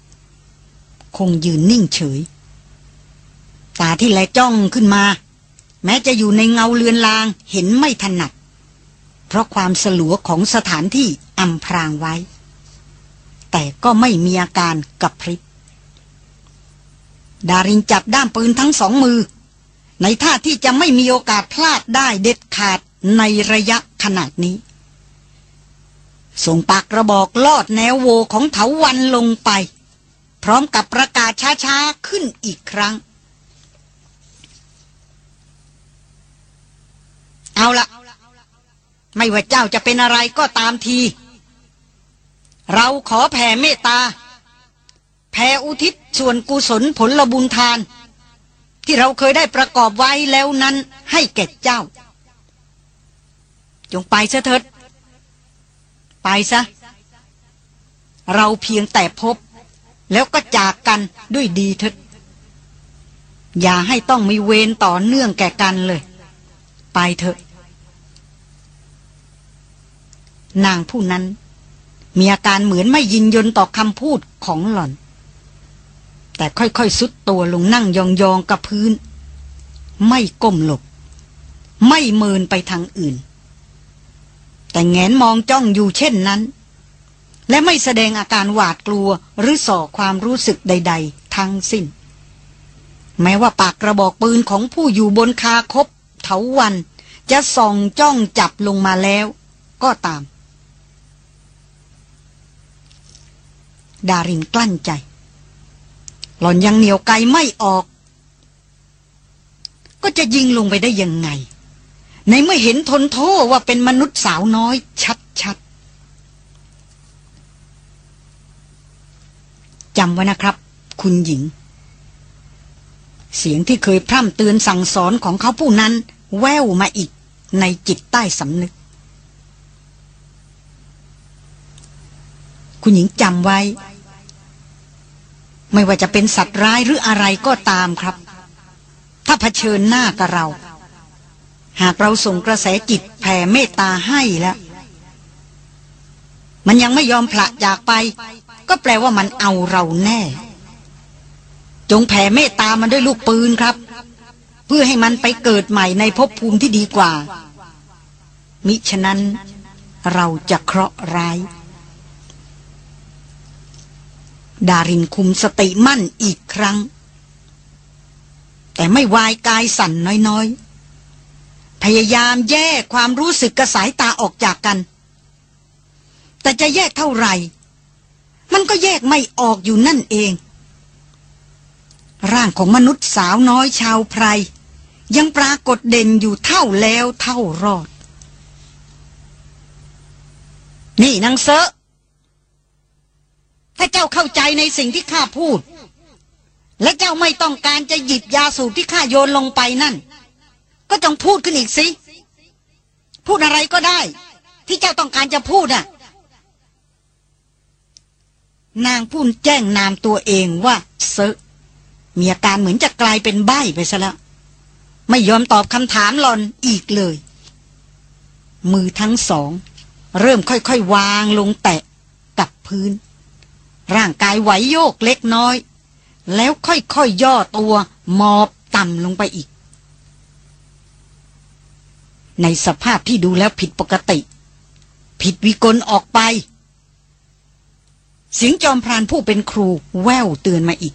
คงยืนนิ่งเฉย ตาที่แลจ้องขึ้นมา แม้จะอยู่ในเงาเลือนลางเห็นไม่ถนัด เพราะความสลัวของสถานที่อำพรางไว้ แต่ก็ไม่มีอาการกับพริบดารินจับด้ามปืนทั้งสองมือ ในท่าที่จะไม่มีโอกาสพลาดได้เด็ดขาดในระยะขนาดนี้ ส่งปากกระบอกลอดแนวโวของเถาวันลงไป พร้อมกับประกาศช้าๆขึ้นอีกครั้ง เอาละไม่ว่าเจ้าจะเป็นอะไรก็ตามที เราขอแผ่เมตตา แผ่อุทิศส่วนกุศลผลบุญทาน ที่เราเคยได้ประกอบไว้แล้วนั้นให้แก่เจ้า จงไปซะเถิด ไปซะ เราเพียงแต่พบ แล้วก็จากกันด้วยดีเถิดอย่าให้ต้องมีเวรต่อเนื่องแก่กันเลย ไปเถอะ นางผู้นั้น มีอาการเหมือนไม่ยินยนต่อคำพูดของหล่อน แต่ค่อยๆสุดตัวลงนั่งยองๆกับพื้น ไม่ก้มหลบ ไม่เมินไปทางอื่น แต่แงนมองจ้องอยู่เช่นนั้น และไม่แสดงอาการหวาดกลัวหรือส่อความรู้สึกใด ๆ ทั้งสิ้น แม้ว่าปากกระบอกปืนของผู้อยู่บนคาคบเถาวัน จะส่องจ้องจับลงมาแล้ว ก็ตาม ดารินกลั้นใจ หล่อนยังเหนียวไกลไม่ออก ก็จะยิงลงไปได้ยังไง ในเมื่อเห็นทนโทษว่าเป็นมนุษย์สาวน้อยชัดๆ จำไว้นะครับ คุณหญิง เสียงที่เคยพร่ำเตือนสั่งสอนของเขาผู้นั้น แววมาอีกในจิตใต้สำนึก คุณหญิงจำไว้ ไม่ว่าจะเป็นสัตว์ร้ายหรืออะไรก็ตามครับ ถ้าเผชิญหน้ากับเรา หากเราส่งกระแสจิตแผ่เมตตาให้แล้วมันยังไม่ยอมผละจากไป ก็แปลว่ามันเอาเราแน่ จงแผ่เมตตามันด้วยลูกปืนครับ เพื่อให้มันไปเกิดใหม่ในภพภูมิที่ดีกว่า มิฉะนั้นเราจะเคราะห์ร้าย ดารินคุมสติมั่นอีกครั้ง แต่ไม่วายกายสั่นน้อยๆ พยายามแยกความรู้สึกกระสายตาออกจากกัน แต่จะแยกเท่าไหร่ มันก็แยกไม่ออกอยู่นั่นเอง ร่างของมนุษย์สาวน้อยชาวไพร ยังปรากฏเด่นอยู่เท่าแล้วเท่ารอด นี่นางเซอะถ้าเจ้าเข้าใจในสิ่งที่ข้าพูด และเจ้าไม่ต้องการจะหยิบยาสูบที่ข้าโยนลงไปนั่น ก็จงพูดขึ้นอีกสิ พูดอะไรก็ได้ ที่เจ้าต้องการจะพูดอะ นางพูดแจ้งนามตัวเองว่าเซอมีอาการเหมือนจะกลายเป็นใบ้ไปซะแล้ว ไม่ยอมตอบคำถามหลอนอีกเลย มือทั้งสอง เริ่มค่อยๆวางลงแตะกับพื้น ร่างกายไหวโยกเล็กน้อย แล้วค่อยๆยย่อตัวมอบต่ำลงไปอีก ในสภาพที่ดูแล้วผิดปกติ ผิดวิกลออกไป เสียงจอมพรานผู้เป็นครูแววเตือนมาอีก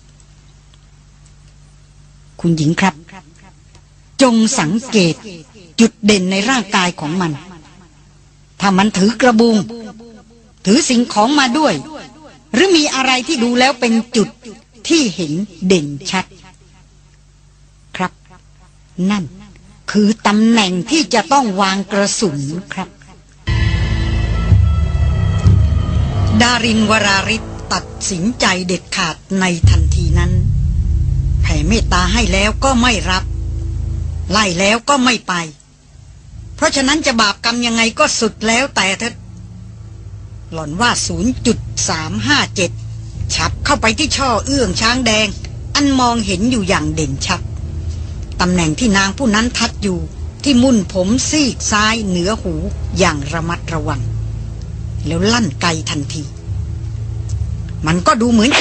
คุณหญิงครับ จงสังเกตจุดเด่นในร่างกายของมัน ถ้ามันถือกระบุง ถือสิ่งของมาด้วย หรือมีอะไรที่ดูแล้วเป็นจุดที่เห็นเด่นชัด ครับ นั่นคือตำแหน่งที่จะต้องวางกระสุนครับ ดารินวราริศตัดสินใจเด็ดขาดในทันทีนั้น แผ่เมตตาให้แล้วก็ไม่รับ ไล่แล้วก็ไม่ไป เพราะฉะนั้นจะบาปกรรมยังไงก็สุดแล้วแต่เถิดหล่อนว่า 0.357 ฉับเข้าไปที่ช่อเอื้องช้างแดง อันมองเห็นอยู่อย่างเด่นชัดตำแหน่งที่นางผู้นั้นทัดอยู่ที่มุ่นผมซีกซ้ายเหนือหูอย่างระมัดระวัง แล้วลั่นไกทันที มันก็ดูเหมือน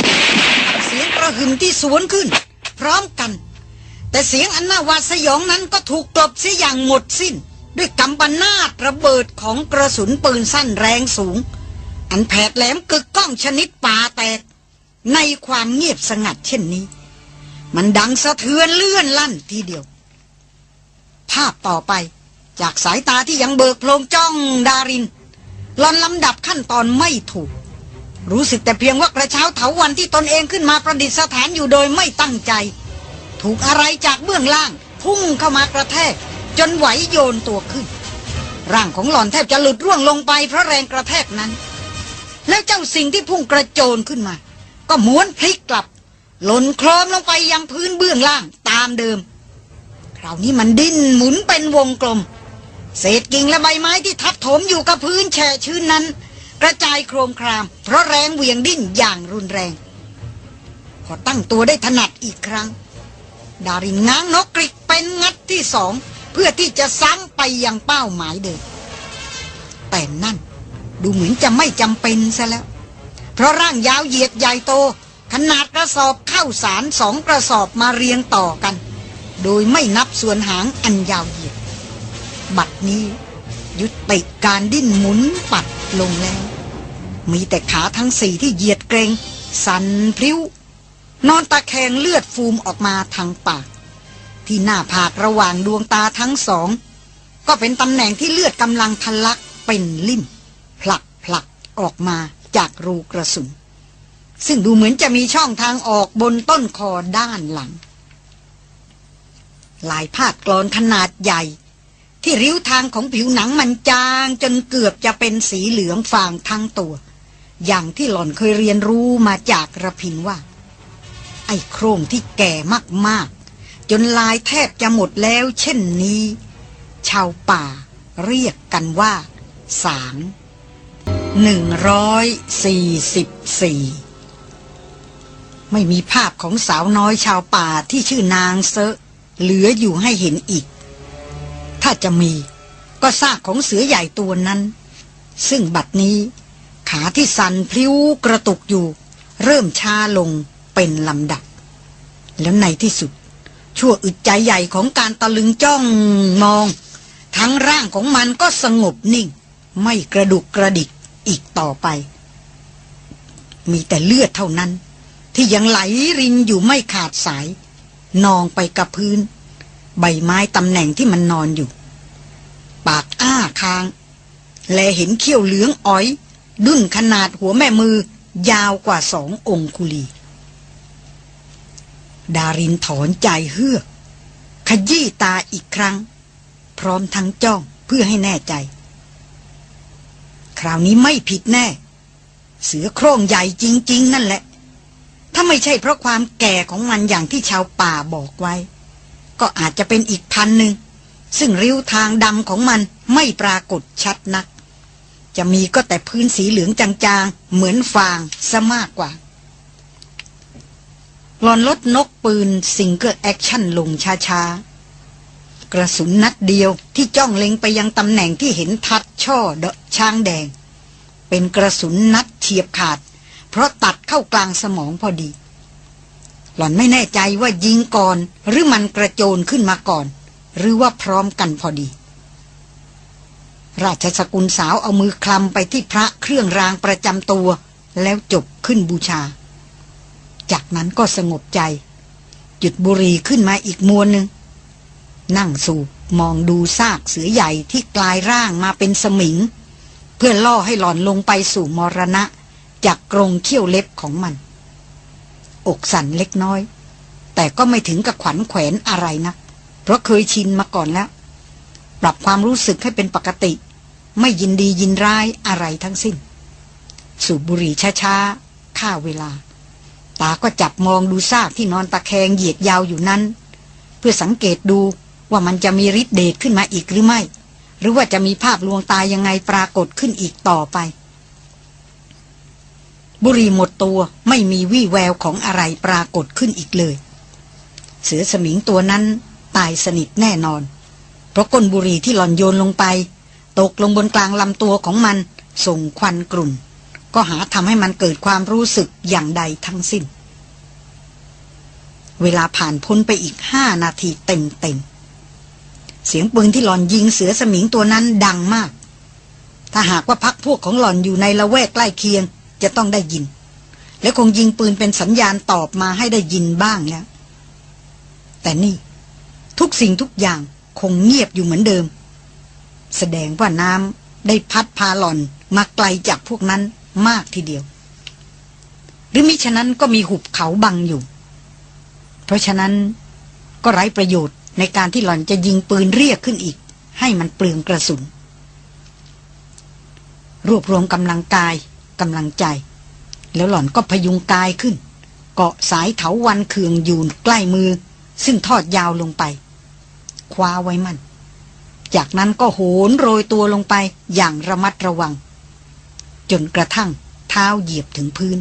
เสียงกระหึ่มที่สวนขึ้น พร้อมกัน แต่เสียงอันน่าหวาดสยองนั้นก็ถูกกลบเสียอย่างหมดสิ้น ด้วยกำปนาตระเบิดของกระสุนปืนสั้นแรงสูง อันแผดแหลมกึกก้องชนิดป่าแตก ในความเงียบสงัดเช่นนี้ มันดังสะเทือนเลื่อนลั่นทีเดียว ภาพต่อไปจากสายตาที่ยังเบิกโพลงจ้องดาริน หลอนลำดับขั้นตอนไม่ถูก รู้สึกแต่เพียงว่ากระเช้าเถาวันที่ตนเองขึ้นมาประดิษฐานอยู่โดยไม่ตั้งใจ ถูกอะไรจากเบื้องล่าง พุ่งเข้ามากระแทก จนไหวโยนตัวขึ้น ร่างของหล่อนแทบจะหลุดร่วงลงไปเพราะแรงกระแทกนั้น แล้วเจ้าสิ่งที่พุ่งกระโจนขึ้นมา ก็ม้วนพลิกกลับ หล่นโครมลงไปยังพื้นเบื้องล่างตามเดิมคราวนี้มันดิ้นหมุนเป็นวงกลม เศษกิ่งและใบไม้ที่ทับถมอยู่กับพื้นแฉะชื้นนั้น กระจายโครมคราม เพราะแรงเหวี่ยงดิ้นอย่างรุนแรง พอตั้งตัวได้ถนัดอีกครั้ง ดารินง้างนกกริกเป็นงัดที่สอง เพื่อที่จะซ้ำไปยังเป้าหมายเดิมแต่นั่นดูเหมือนจะไม่จำเป็นซะแล้ว เพราะร่างยาวเหยียดใหญ่โต ขนาดกระสอบข้าวสารสองกระสอบมาเรียงต่อกัน โดยไม่นับส่วนหางอันยาวเหยียด บัดนี้ ยุติการดิ้นหมุนปัดลงแล้ว มีแต่ขาทั้งสี่ที่เหยียดเกรง สันพลิ้วนอนตะแคงเลือดฟูมออกมาทางปาก ที่หน้าผากระหว่างดวงตาทั้งสอง ก็เป็นตำแหน่งที่เลือดกำลังทะลักเป็นลิ่มผลักผลักออกมาจากรูกระสุน ซึ่งดูเหมือนจะมีช่องทางออกบนต้นคอด้านหลัง ลายพาดกรอนขนาดใหญ่ ที่ริ้วทางของผิวหนังมันจางจนเกือบจะเป็นสีเหลืองฟางทั้งตัว อย่างที่หล่อนเคยเรียนรู้มาจากระพินว่า ไอ้โครงที่แก่มากๆ จนลายแทบจะหมดแล้วเช่นนี้ ชาวป่าเรียกกันว่าสางหนึ่งร้อยสี่สิบสี่ไม่มีภาพของสาวน้อยชาวป่าที่ชื่อนางเซอะเหลืออยู่ให้เห็นอีก ถ้าจะมีก็ซากของเสือใหญ่ตัวนั้น ซึ่งบัดนี้ ขาที่สั่นพลิ้วกระตุกอยู่ เริ่มชาลงเป็นลำดับ แล้วในที่สุด ชั่วอึดใจใหญ่ของการตะลึงจ้องมอง ทั้งร่างของมันก็สงบนิ่ง ไม่กระดุกกระดิกอีกต่อไป มีแต่เลือดเท่านั้น ที่ยังไหลรินอยู่ไม่ขาดสาย นองไปกับพื้น ใบไม้ตำแหน่งที่มันนอนอยู่ ปากอ้าคาง แลเห็นเขี้ยวเหลืองอ้อย ดุนขนาดหัวแม่มือยาวกว่าสององคุลี ดารินถอนใจเฮือกขยี้ตาอีกครั้ง พร้อมทั้งจ้องเพื่อให้แน่ใจ คราวนี้ไม่ผิดแน่ เสือโคร่งใหญ่จริง ๆ นั่นแหละ ถ้าไม่ใช่เพราะความแก่ของมันอย่างที่ชาวป่าบอกไว้ ก็อาจจะเป็นอีกพันธุ์หนึ่ง ซึ่งริ้วทางดำของมันไม่ปรากฏชัดนัก จะมีก็แต่พื้นสีเหลืองจางๆ เหมือนฟางซะมากกว่าหล่อนลดนกปืน single action ลงช้าๆ กระสุนนัดเดียวที่จ้องเล็งไปยังตำแหน่งที่เห็นทัดช่อเอื้องช้างแดง เป็นกระสุนนัดเฉียบขาด เพราะตัดเข้ากลางสมองพอดี หล่อนไม่แน่ใจว่ายิงก่อน หรือมันกระโจนขึ้นมาก่อน หรือว่าพร้อมกันพอดี ราชสกุลสาวเอามือคลำไปที่พระเครื่องรางประจำตัว แล้วจบขึ้นบูชา จากนั้นก็สงบใจ จุดบุรีขึ้นมาอีกมวนหนึ่งนั่งสูบมองดูซากเสือใหญ่ที่กลายร่างมาเป็นสมิง เพื่อล่อให้หล่อนลงไปสู่มรณะ จากกรงเขี้ยวเล็บของมัน อกสั่นเล็กน้อย แต่ก็ไม่ถึงกับขวัญแขวนอะไรนะเพราะเคยชินมาก่อนแล้ว ปรับความรู้สึกให้เป็นปกติ ไม่ยินดียินร้ายอะไรทั้งสิ้น สูบบุหรี่ช้าๆฆ่าเวลา ตาก็จับมองดูซากที่นอนตะแคงเหยียดยาวอยู่นั้น เพื่อสังเกตดูว่ามันจะมีฤทธิ์เดชขึ้นมาอีกหรือไม่ หรือว่าจะมีภาพลวงตายังไงปรากฏขึ้นอีกต่อไป บุรีหมดตัวไม่มีวี่แววของอะไรปรากฏขึ้นอีกเลย เสือสมิงตัวนั้นตายสนิทแน่นอน เพราะก้นบุรีที่หล่อนโยนลงไป ตกลงบนกลางลำตัวของมัน ส่งควันกลุ่น ก็หาทำให้มันเกิดความรู้สึกอย่างใดทั้งสิ้น เวลาผ่านพ้นไปอีกห้านาทีเต็มเต็มเสียงปืนที่หล่อนยิงเสือสมิงตัวนั้นดังมาก ถ้าหากว่าพักพวกของหล่อนอยู่ในละแวกใกล้เคียง จะต้องได้ยิน และคงยิงปืนเป็นสัญญาณตอบมาให้ได้ยินบ้างแล้ว แต่นี่ทุกสิ่งทุกอย่างคงเงียบอยู่เหมือนเดิม แสดงว่าน้ำได้พัดพาหล่อนมาไกลจากพวกนั้นมากทีเดียว หรือมิฉะนั้นก็มีหุบเขาบังอยู่ เพราะฉะนั้นก็ไร้ประโยชน์ในการที่หล่อนจะยิงปืนเรียกขึ้นอีก ให้มันเปลืองกระสุน รวบรวมกำลังกาย กำลังใจ แล้วหล่อนก็พยุงกายขึ้น เกาะสายเถาวันเคืองอยู่ใกล้มือ ซึ่งทอดยาวลงไป คว้าไว้มัน จากนั้นก็โหนโรยตัวลงไปอย่างระมัดระวัง จนกระทั่งเท้าเหยียบถึงพื้น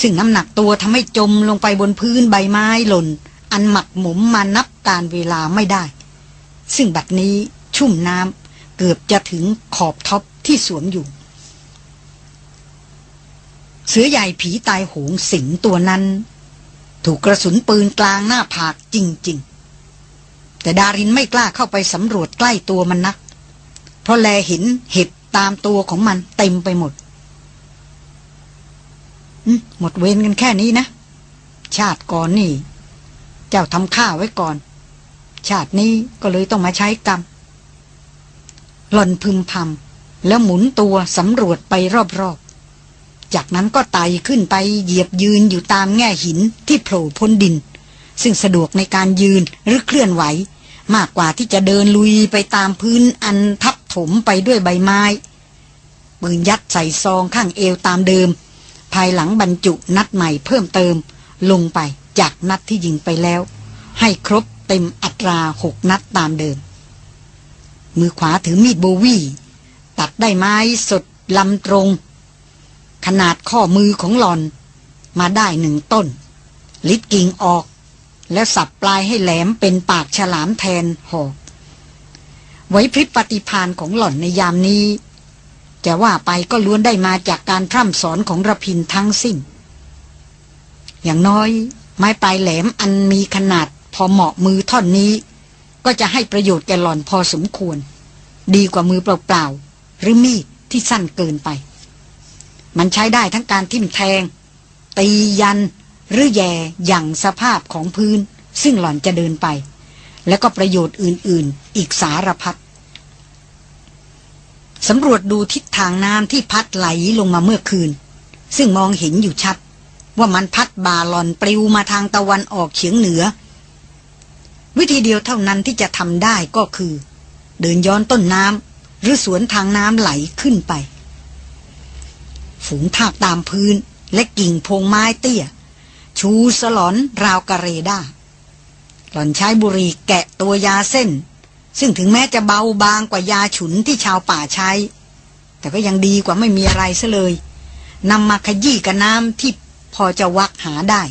ซึ่งน้ำหนักตัวทำให้จมลงไปบนพื้นใบไม้หล่น อันหมักหมมมานับการเวลาไม่ได้ ซึ่งบัดนี้ชุ่มน้ำเกือบจะถึงขอบท็อปที่สวมอยู่ เสือใหญ่ผีตายโหงสิงตัวนั้น ถูกกระสุนปืนกลางหน้าผากจริง ๆ แต่ดารินไม่กล้าเข้าไปสำรวจใกล้ตัวมันนัก เพราะแลเห็นเห็บตามตัวของมันเต็มไปหมดหมดเวรกันแค่นี้นะ ชาติก่อนนี่ เจ้าทำข้าไว้ก่อน ชาตินี้ก็เลยต้องมาใช้กรรมหล่อนพึมพำแล้วหมุนตัวสำรวจไปรอบๆ จากนั้นก็ไต่ขึ้นไปเหยียบยืนอยู่ตามแง่หินที่โผล่พ้นดิน ซึ่งสะดวกในการยืนหรือเคลื่อนไหว มากกว่าที่จะเดินลุยไปตามพื้นอันทับถมไปด้วยใบไม้ปืนยัดใส่ซองข้างเอวตามเดิม ภายหลังบรรจุนัดใหม่เพิ่มเติม ลงไปจากนัดที่ยิงไปแล้ว ให้ครบเต็มอัตราหกนัดตามเดิม มือขวาถือมีดโบวีตัดได้ไม้สดลำตรง ขนาดข้อมือของหลอน มาได้หนึ่งต้น ลิดกิ่งออก แล้วสับปลายให้แหลมเป็นปากฉลามแทนหอกไว้พริบปฏิพานของหล่อนในยามนี้จะว่าไปก็ล้วนได้มาจากการพร่ำสอนของระพินทั้งสิ้น อย่างน้อย ไม้ปลายแหลมอันมีขนาดพอเหมาะมือท่อนนี้ ก็จะให้ประโยชน์แก่หล่อนพอสมควร ดีกว่ามือเปล่าๆหรือมีดที่สั้นเกินไป มันใช้ได้ทั้งการทิ่มแทง ตียัน หรือแย่อย่างสภาพของพื้น ซึ่งหล่อนจะเดินไป แล้วก็ประโยชน์อื่น ๆ อีกสารพัดสำรวจดูทิศทางน้ำที่พัดไหลลงมาเมื่อคืน ซึ่งมองเห็นอยู่ชัด ว่ามันพัดบาลอนปลิวมาทางตะวันออกเฉียงเหนือ วิธีเดียวเท่านั้นที่จะทำได้ก็คือ เดินย้อนต้นน้ำหรือสวนทางน้ำไหลขึ้นไป ฝูงทากตามพื้น และกิ่งพงไม้เตี้ย ชูสลอนราวกระเรดาหล่อนใช้บุรีแกะตัวยาเส้น ซึ่งถึงแม้จะเบาบางกว่ายาฉุนที่ชาวป่าใช้ แต่ก็ยังดีกว่าไม่มีอะไรซะเลยนำมาขยี้กับน้ำที่พอจะวักหาได้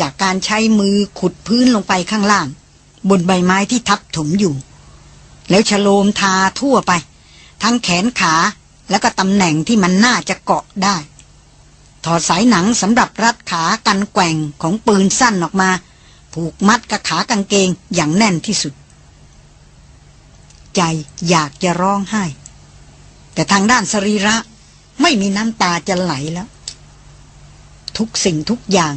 จากการใช้มือขุดพื้นลงไปข้างล่าง บนใบไม้ที่ทับถมอยู่ แล้วฉโลมทาทั่วไป ทั้งแขนขา แล้วก็ตำแหน่งที่มันน่าจะเกาะได้ ถอดสายหนังสำหรับรัดขากันแกว่งของปืนสั้นออกมา ผูกมัดกับขากางเกงอย่างแน่นที่สุด ใจอยากจะร้องไห้ แต่ทางด้านสรีระไม่มีน้ำตาจะไหลแล้ว ทุกสิ่งทุกอย่าง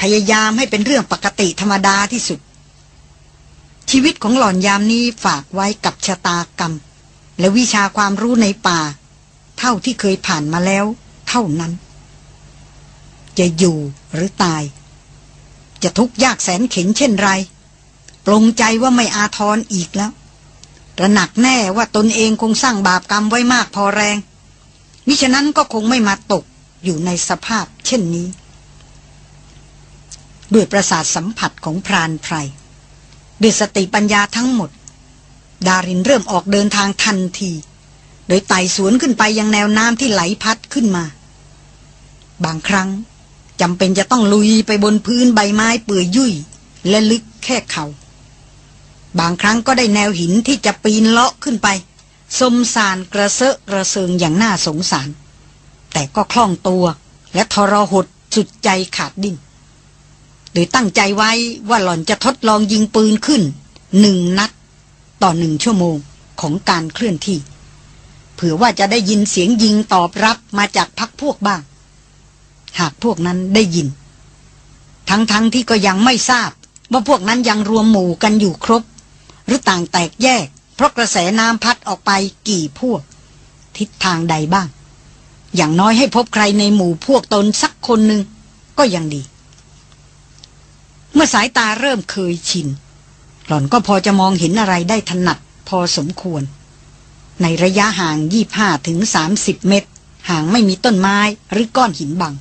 พยายามให้เป็นเรื่องปกติธรรมดาที่สุด ชีวิตของหล่อนยามนี้ฝากไว้กับชะตากรรม และวิชาความรู้ในป่า เท่าที่เคยผ่านมาแล้ว เท่านั้น จะอยู่หรือตาย จะทุกข์ยากแสนเข็นเช่นไรปลงใจว่าไม่อาทรอีกแล้วระหนักแน่ว่าตนเองคงสร้างบาปกรรมไว้มากพอแรง มิฉะนั้นก็คงไม่มาตกอยู่ในสภาพเช่นนี้ ด้วยประสาทสัมผัสของพรานไพรด้วยสติปัญญาทั้งหมด ดารินเริ่มออกเดินทางทันที ดยไต่สวนขึ้นไปยังแนวน้ำที่ไหลพัดขึ้นมา บางครั้งจำเป็นจะต้องลุยไปบนพื้นใบไม้เปื่อยยุ่ย และลึกแค่เขา่าบางครั้งก็ได้แนวหินที่จะปีนเลาะขึ้นไปสมสารกระเซาะกระเซิงอย่างน่าสงสาร แต่ก็คล่องตัวและทรหดสุดใจขาดดิ้นโดยตั้งใจไว้ว่าหล่อนจะทดลองยิงปืนขึ้นหนึ่งนัด ต่อหนึ่งชั่วโมงของการเคลื่อนที่ ผื่อว่าจะได้ยินเสียงยิงตอบรับมาจากพักพวกบ้าง หากพวกนั้นได้ยิน ทั้งๆทที่ก็ยังไม่ทราบ ว่าพวกนั้นยังรวมหมู่กันอยู่ครบ หรือต่างแตกแยก เพราะกระแสน้ำพัดออกไปกี่พวก ทิศทางใดบ้าง อย่างน้อยให้พบใครในหมู่พวกตนสักคนหนึ่งก็ยังดี เมื่อสายตาเริ่มเคยชิน หล่อนก็พอจะมองเห็นอะไรได้ถนัดพอสมควร ในระยะห่างยี่ห้าถึงสามสิบเมตร ห่างไม่มีต้นไม้หรือก้อนหินบัง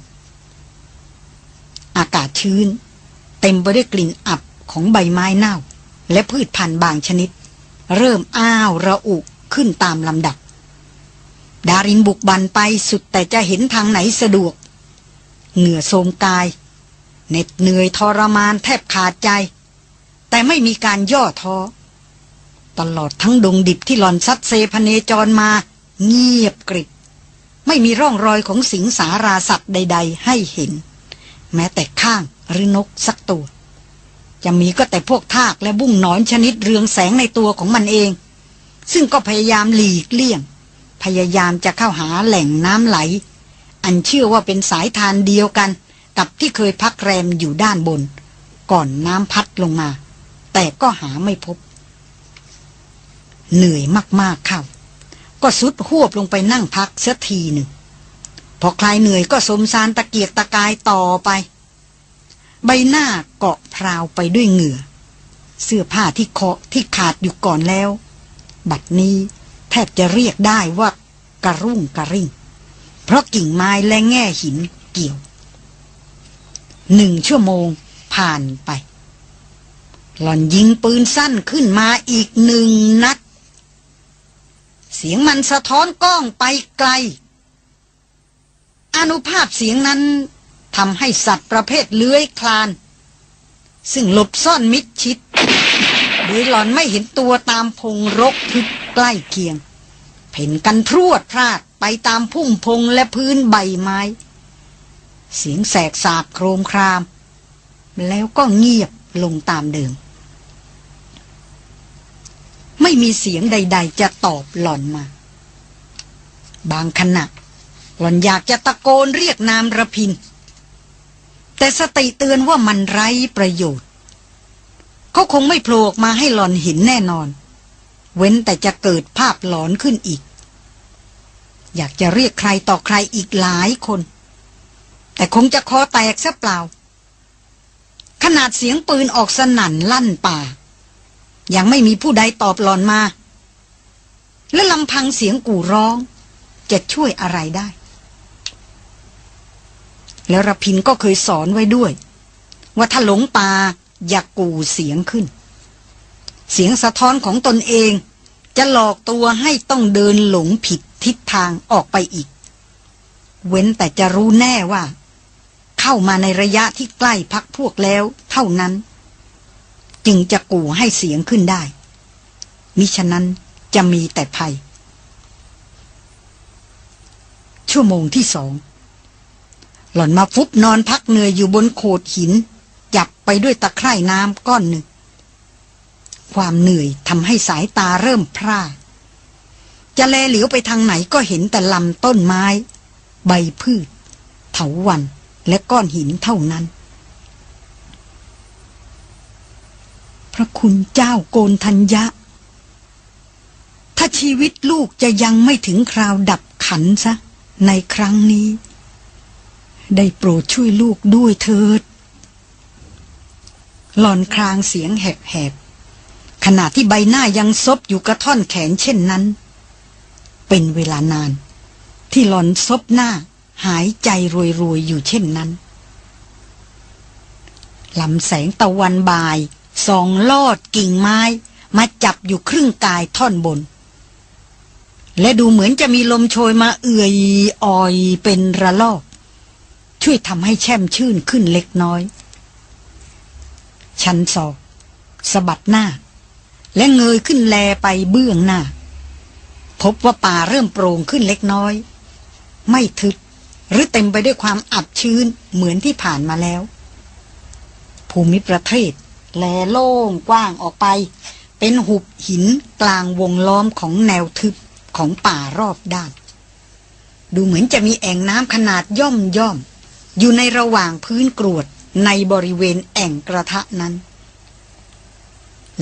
อากาศชื้น เต็มไปด้วยกลิ่นอับของใบไม้เน่า และพืชพันธุ์บางชนิด เริ่มอ้าวระอุขึ้นตามลำดับ ดารินบุกบันไปสุดแต่จะเห็นทางไหนสะดวก เหงื่อโทมกายเหน็ดเหนื่อยทรมานแทบขาดใจ แต่ไม่มีการย่อท้อ ตลอดทั้งดงดิบที่หลอนซัดเซพเนจรมา เงียบกริบ ไม่มีร่องรอยของสิงสาราสัตว์ใด ๆ ให้เห็น แม้แต่ข้างหรือนกสักตัว จะมีก็แต่พวกทากและบุ้งนอนชนิดเรืองแสงในตัวของมันเอง ซึ่งก็พยายามหลีกเลี่ยง พยายามจะเข้าหาแหล่งน้ำไหล อันเชื่อว่าเป็นสายทานเดียวกัน กับที่เคยพักแรมอยู่ด้านบน ก่อนน้ำพัดลงมา แต่ก็หาไม่พบ เหนื่อยมากๆเข้าก็สุดหวบลงไปนั่งพักเสียทีหนึ่ง พอคลายเหนื่อยก็สมสารตะเกียกตะกายต่อไป ใบหน้าเกาะพราวไปด้วยเหงื่อ เสื้อผ้าที่เคาะที่ขาดอยู่ก่อนแล้ว บัดนี้แทบจะเรียกได้ว่ากระรุ่งกระริ่ง เพราะกิ่งไม้และแง่หินเกี่ยว หนึ่งชั่วโมงผ่านไป หล่อนยิงปืนสั้นขึ้นมาอีกหนึ่งนัด เสียงมันสะท้อนกล้องไปไกล อนุภาพเสียงนั้นทำให้สัตว์ประเภทเลื้อยคลาน ซึ่งหลบซ่อนมิดชิดโดยหลอนไม่เห็นตัวตามพงรกทึบใกล้เคียง เพ่นกันพรวดพลาดไปตามพุ่งพงและพื้นใบไม้ เสียงแสกสาบโครมคราม แล้วก็เงียบลงตามเดิม ไม่มีเสียงใด ๆ จะตอบหล่อนมา บางขณะหล่อนอยากจะตะโกนเรียกนามระพิน แต่สติเตือนว่ามันไร้ประโยชน์ เขาคงไม่โผล่ออกมาให้หลอนเห็นแน่นอน เว้นแต่จะเกิดภาพหลอนขึ้นอีก อยากจะเรียกใครต่อใครอีกหลายคน แต่คงจะคอแตกซะเปล่า ขนาดเสียงปืนออกสนั่นลั่นป่า ยังไม่มีผู้ใดตอบหลอนมา และลำพังเสียงกู่ร้อง จะช่วยอะไรได้ แล้วรพินก็เคยสอนไว้ด้วย ว่าถ้าหลงป่าอย่ากกู่เสียงขึ้น เสียงสะท้อนของตนเองจะหลอกตัวให้ต้องเดินหลงผิดทิศทางออกไปอีก เว้นแต่จะรู้แน่ว่า เข้ามาในระยะที่ใกล้พักพวกแล้ว เท่านั้น จึงจะกู่ให้เสียงขึ้นได้ มิฉะนั้นจะมีแต่ภัย ชั่วโมงที่สอง หล่อนมาฟุบนอนพักเหนื่อยอยู่บนโขดหิน จับไปด้วยตะไคร่น้ำก้อนหนึ่ง ความเหนื่อยทำให้สายตาเริ่มพร่า จะแลเหลียวไปทางไหนก็เห็นแต่ลำต้นไม้ ใบพืช เถาวันและก้อนหินเท่านั้น พระคุณเจ้าโกนทัญญะ ถ้าชีวิตลูกจะยังไม่ถึงคราวดับขันซะ ในครั้งนี้ ได้โปรดช่วยลูกด้วยเถิด หลอนครางเสียงแหบๆขณะที่ใบหน้ายังซบอยู่กระท่อนแขนเช่นนั้น เป็นเวลานาน ที่หลอนซบหน้าหายใจรวยๆอยู่เช่นนั้นลำแสงตะวันบ่าย สองลอดกิ่งไม้มาจับอยู่ครึ่งกายท่อนบน และดูเหมือนจะมีลมโชยมาเอื่อยอ่อยเป็นระลอก ช่วยทำให้แช่มชื่นขึ้นเล็กน้อย ชันศอกสะบัดหน้า และเงยขึ้นแลไปเบื้องหน้า พบว่าป่าเริ่มโปร่งขึ้นเล็กน้อย ไม่ทึบหรือเต็มไปด้วยความอับชื้นเหมือนที่ผ่านมาแล้ว ภูมิประเทศ แลโล่งกว้างออกไป เป็นหุบหินกลางวงล้อมของแนวทึบของป่ารอบด้าน ดูเหมือนจะมีแอ่งน้ำขนาดย่อมย่อม อยู่ในระหว่างพื้นกรวดในบริเวณแอ่งกระทะนั้น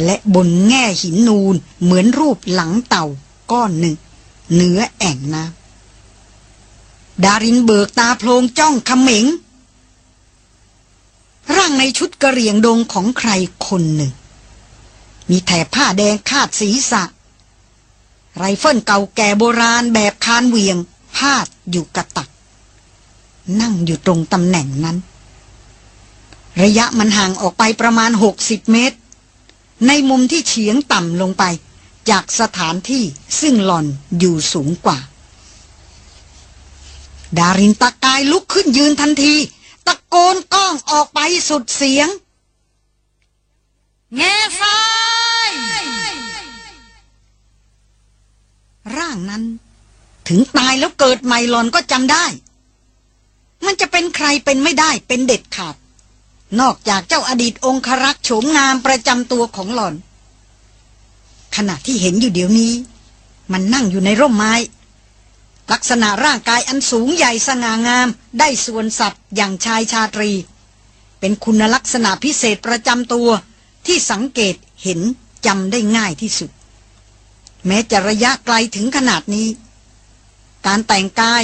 และบนแง่หินนูนเหมือนรูปหลังเต่าก้อนหนึ่งเหนือแอ่งน้ำดารินเบิกตาโพลงจ้องขมิง ร่างในชุดกระเหรี่ยงดงของใครคนหนึ่ง มีแถบผ้าแดงคาดศีรษะ ไรเฟิลเก่าแก่โบราณแบบคานเหวี่ยง พาดอยู่กะตัก นั่งอยู่ตรงตำแหน่งนั้น ระยะมันห่างออกไปประมาณหกสิบเมตร ในมุมที่เฉียงต่ำลงไป จากสถานที่ซึ่งหล่อนอยู่สูงกว่า ดารินตะกายลุกขึ้นยืนทันที ตะโกนก้องออกไปสุดเสียง แง่ไฟร่างนั้น ถึงตายแล้วเกิดใหม่หลอนก็จำได้ มันจะเป็นใครเป็นไม่ได้เป็นเด็ดขาด นอกจากเจ้าอดีตองครักษ์โฉมงามประจำตัวของหลอน ขณะที่เห็นอยู่เดี๋ยวนี้ มันนั่งอยู่ในร่มไม้ ลักษณะร่างกายอันสูงใหญ่สง่างาม ได้ส่วนสัตว์อย่างชายชาตรี เป็นคุณลักษณะพิเศษประจำตัวที่สังเกตเห็นจำได้ง่ายที่สุด แม้จะระยะไกลถึงขนาดนี้ การแต่งกาย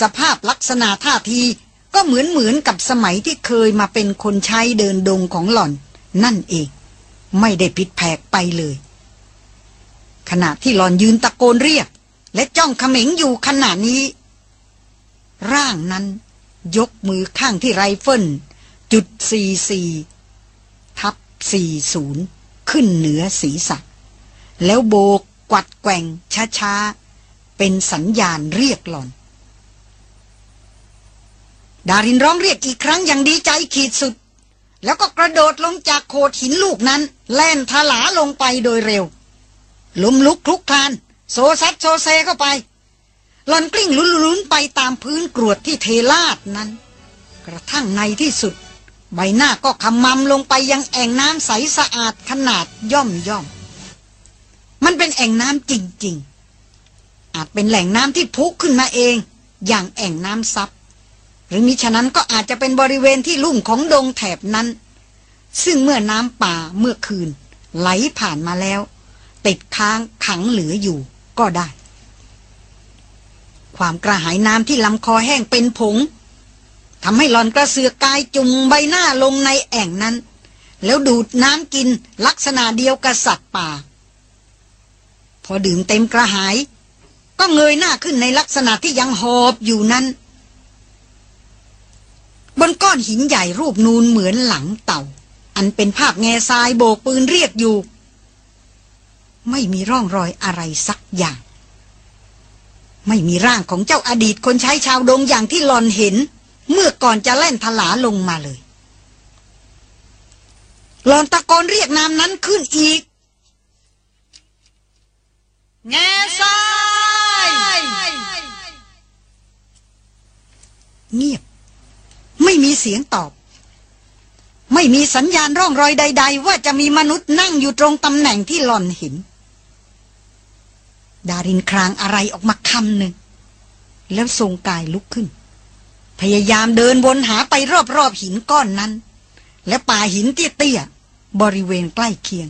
สภาพลักษณะท่าทีก็เหมือนเหมือนกับสมัยที่เคยมาเป็นคนใช้เดินดงของหล่อน นั่นเอง ไม่ได้ผิดแผกไปเลย ขณะที่หล่อนยืนตะโกนเรียก และจ้องเขม็งอยู่ขณะนี้ ร่างนั้นยกมือข้างที่ไรเฟิลจุดสี่สี่ทับสี่ศูนย์ขึ้นเหนือศีรษะ แล้วโบกกวัดแกว่งช้าๆ เป็นสัญญาณเรียกหล่อน ดารินร้องเรียกอีกครั้งอย่างดีใจขีดสุด แล้วก็กระโดดลงจากโขดหินลูกนั้น แล่นทลาลงไปโดยเร็วล้มลุกคลุกคลาน โซซัดโซเซเข้าไปหลอนกลิ้งลุ้นๆไปตามพื้นกรวดที่เทลาดนั้น กระทั่งในที่สุด ใบหน้าก็ขมำลงไปยังแอ่งน้ำใสสะอาดขนาดย่อมย่อม มันเป็นแอ่งน้ำจริง ๆ อาจเป็นแหล่งน้ำที่พุขึ้นมาเอง อย่างแอ่งน้ำซับหรือมิฉะนั้นก็อาจจะเป็นบริเวณที่ลุ่มของดงแถบนั้น ซึ่งเมื่อน้ำป่าเมื่อคืน ไหลผ่านมาแล้ว ติดค้างขังเหลืออยู่ ก็ได้ ความกระหายน้ำที่ลำคอแห้งเป็นผงทำให้หลอนกระเสือกกายจุ่มใบหน้าลงในแอ่งนั้น แล้วดูดน้ำกินลักษณะเดียวกับสัตว์ป่า พอดื่มเต็มกระหาย ก็เงยหน้าขึ้นในลักษณะที่ยังหอบอยู่นั้น บนก้อนหินใหญ่รูปนูนเหมือนหลังเต่า อันเป็นภาพแง่ทรายโบกปืนเรียกอยู่ ไม่มีร่องรอยอะไรสักอย่าง ไม่มีร่างของเจ้าอดีตคนใช้ชาวดงอย่างที่หลอนเห็น เมื่อก่อนจะแล่นทลาลงมาเลยหลอนตะโกนเรียกนามนั้นขึ้นอีก แง่ทรายเงียบ ไม่มีเสียงตอบ ไม่มีสัญญาณร่องรอยใด ๆ ว่าจะมีมนุษย์นั่งอยู่ตรงตำแหน่งที่หลอนเห็น ดารินครางอะไรออกมาคำหนึ่ง แล้วทรงกายลุกขึ้น พยายามเดินวนหาไปรอบๆหินก้อนนั้น และป่าหินเตี้ยๆบริเวณใกล้เคียง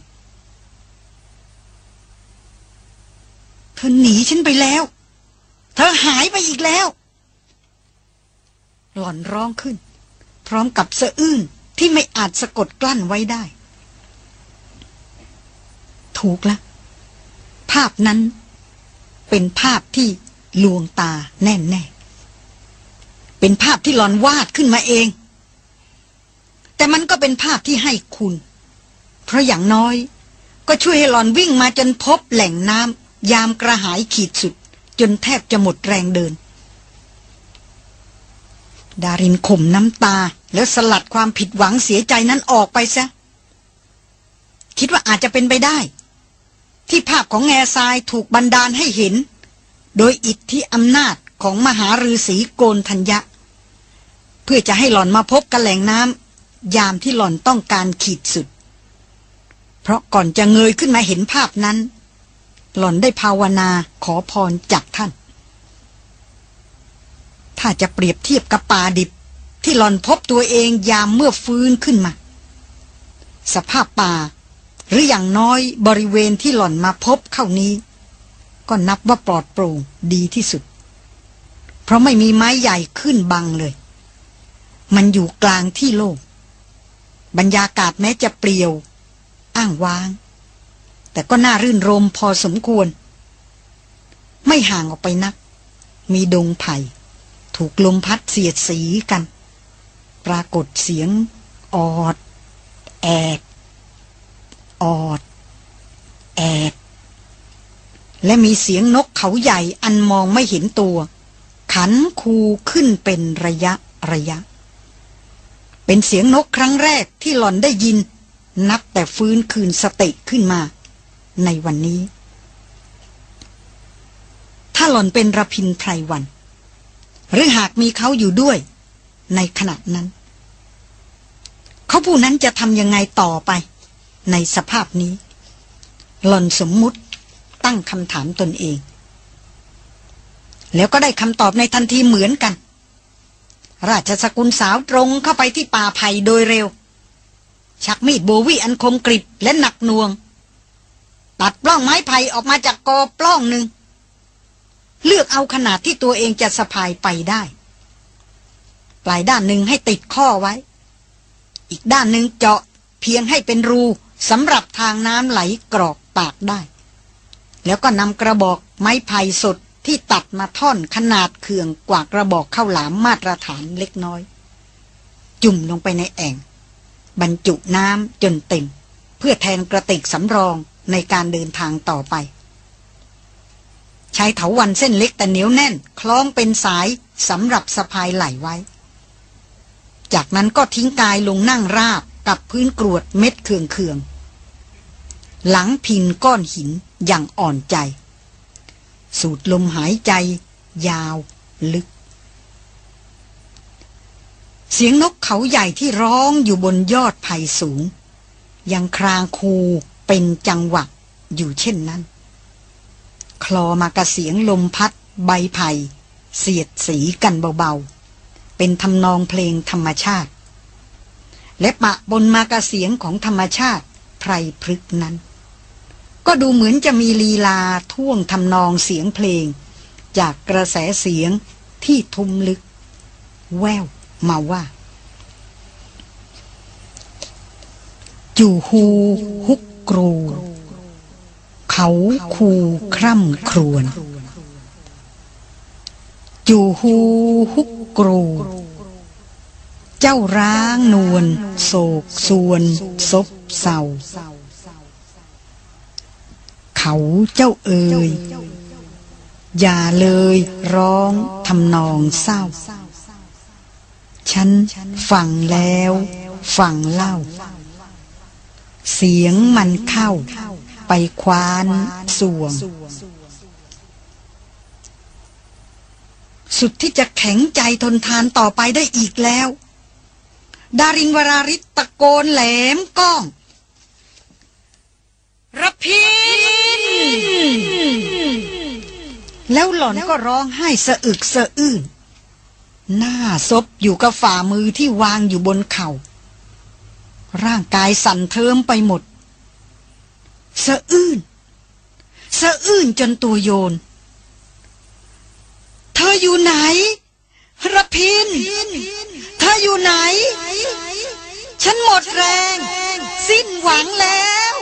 เธอหนีฉันไปแล้ว เธอหายไปอีกแล้ว หล่อนร้องขึ้น พร้อมกับสะอื้นที่ไม่อาจสะกดกลั้นไว้ได้ ถูกและภาพนั้น เป็นภาพที่ลวงตาแน่แน่เป็นภาพที่หลอนวาดขึ้นมาเอง แต่มันก็เป็นภาพที่ให้คุณ เพราะอย่างน้อย ก็ช่วยให้หลอนวิ่งมาจนพบแหล่งน้ำยามกระหายขีดสุด จนแทบจะหมดแรงเดิน ดารินข่มน้ำตาแล้วสลัดความผิดหวังเสียใจนั้นออกไปซะ คิดว่าอาจจะเป็นไปได้ ที่ภาพของแง่ทรายถูกบันดาลให้เห็น โดยอิทธิอำนาจของมหาฤาษีโกนทัญญะ เพื่อจะให้หล่อนมาพบกันแหล่งน้ำยามที่หล่อนต้องการขีดสุด เพราะก่อนจะเงยขึ้นมาเห็นภาพนั้น หล่อนได้ภาวนาขอพรจากท่าน ถ้าจะเปรียบเทียบกับป่าดิบที่หล่อนพบตัวเองยามเมื่อฟื้นขึ้นมา สภาพป่า หรืออย่างน้อยบริเวณที่หล่อนมาพบเข้านี้ ก็นับว่าปลอดโปร่งดีที่สุด เพราะไม่มีไม้ใหญ่ขึ้นบังเลย มันอยู่กลางที่โล่งบรรยากาศแม้จะเปลี่ยว อ้างว้าง แต่ก็น่ารื่นรมพอสมควร ไม่ห่างออกไปนัก มีดงไผ่ ถูกลมพัดเสียดสีกัน ปรากฏเสียง ออด แอด ออด แอด และมีเสียงนกเขาใหญ่อันมองไม่เห็นตัว ขันคูขึ้นเป็นระยะระยะ เป็นเสียงนกครั้งแรกที่หล่อนได้ยิน นับแต่ฟื้นคืนสติขึ้นมา ในวันนี้ ถ้าหล่อนเป็นระพินไพรวัน หรือหากมีเขาอยู่ด้วย ในขณะนั้น เขาผู้นั้นจะทำยังไงต่อไป ในสภาพนี้ หล่อนสมมุติตั้งคำถามตนเอง แล้วก็ได้คำตอบในทันทีเหมือนกัน ราชสกุลสาวตรงเข้าไปที่ป่าไผ่โดยเร็ว ชักมีดโบวีอันคมกริบและหนักหน่วง ตัดปล้องไม้ไผ่ออกมาจากกอปล้องหนึ่ง เลือกเอาขนาดที่ตัวเองจะสะพายไปได้ ปลายด้านหนึ่งให้ติดข้อไว้ อีกด้านหนึ่งเจาะเพียงให้เป็นรู สำหรับทางน้ำไหลกรอกปากได้ แล้วก็นำกระบอกไม้ไผ่สดที่ตัดมาท่อนขนาดเคืองกว่ากระบอกข้าวหลามมาตรฐานเล็กน้อย จุ่มลงไปในแอ่ง บรรจุน้ำจนเต็ม เพื่อแทนกระติกสำรองในการเดินทางต่อไป ใช้เถาวันเส้นเล็กแต่เหนียวแน่น คล้องเป็นสายสำหรับสะพายไหลไว้ จากนั้นก็ทิ้งกายลงนั่งราบกับพื้นกรวดเม็ดเคืองเคือง หลังพินก้อนหินอย่างอ่อนใจ สูดลมหายใจ ยาวลึก เสียงนกเขาใหญ่ที่ร้องอยู่บนยอดไผ่สูง ยังครางคูเป็นจังหวะอยู่เช่นนั้น คลอมากระเสียงลมพัดใบไผ่เสียดสีกันเบาๆ เป็นทำนองเพลงธรรมชาติ และปะบนมากระเสียงของธรรมชาติไพรพฤกนั้น ก็ดูเหมือนจะมีลีลาท่วงทำนองเสียงเพลง จากกระแสเสียงที่ทุมลึก แววมาว่า จูฮูฮุกกรู เขาคูคร่ำครวญจูฮูฮุกกรู เจ้าร้างนวลโศกส่วนซบเศร้า เขาเจ้าเอ่ยอย่าเลยร้องทำนองเศร้า ฉันฟังแล้วฟังเล่า เสียงมันเข้า ไปควานสวง สุดที่จะแข็งใจทนทานต่อไปได้อีกแล้ว ดารินวราริตตะโกนแหลมก้อง ระพิน แล้วหล่อนก็ร้องไห้สะอึกสะอื้น หน้าซบอยู่กับฝ่ามือที่วางอยู่บนเขา่า ร่างกายสั่นเทิมไปหมด สะอื้น สะอื้นจนตัวโยน เธออยู่ไหนระพิน เธออยู่ไหน ฉันหมดแรง สิ้นหวังแล้ว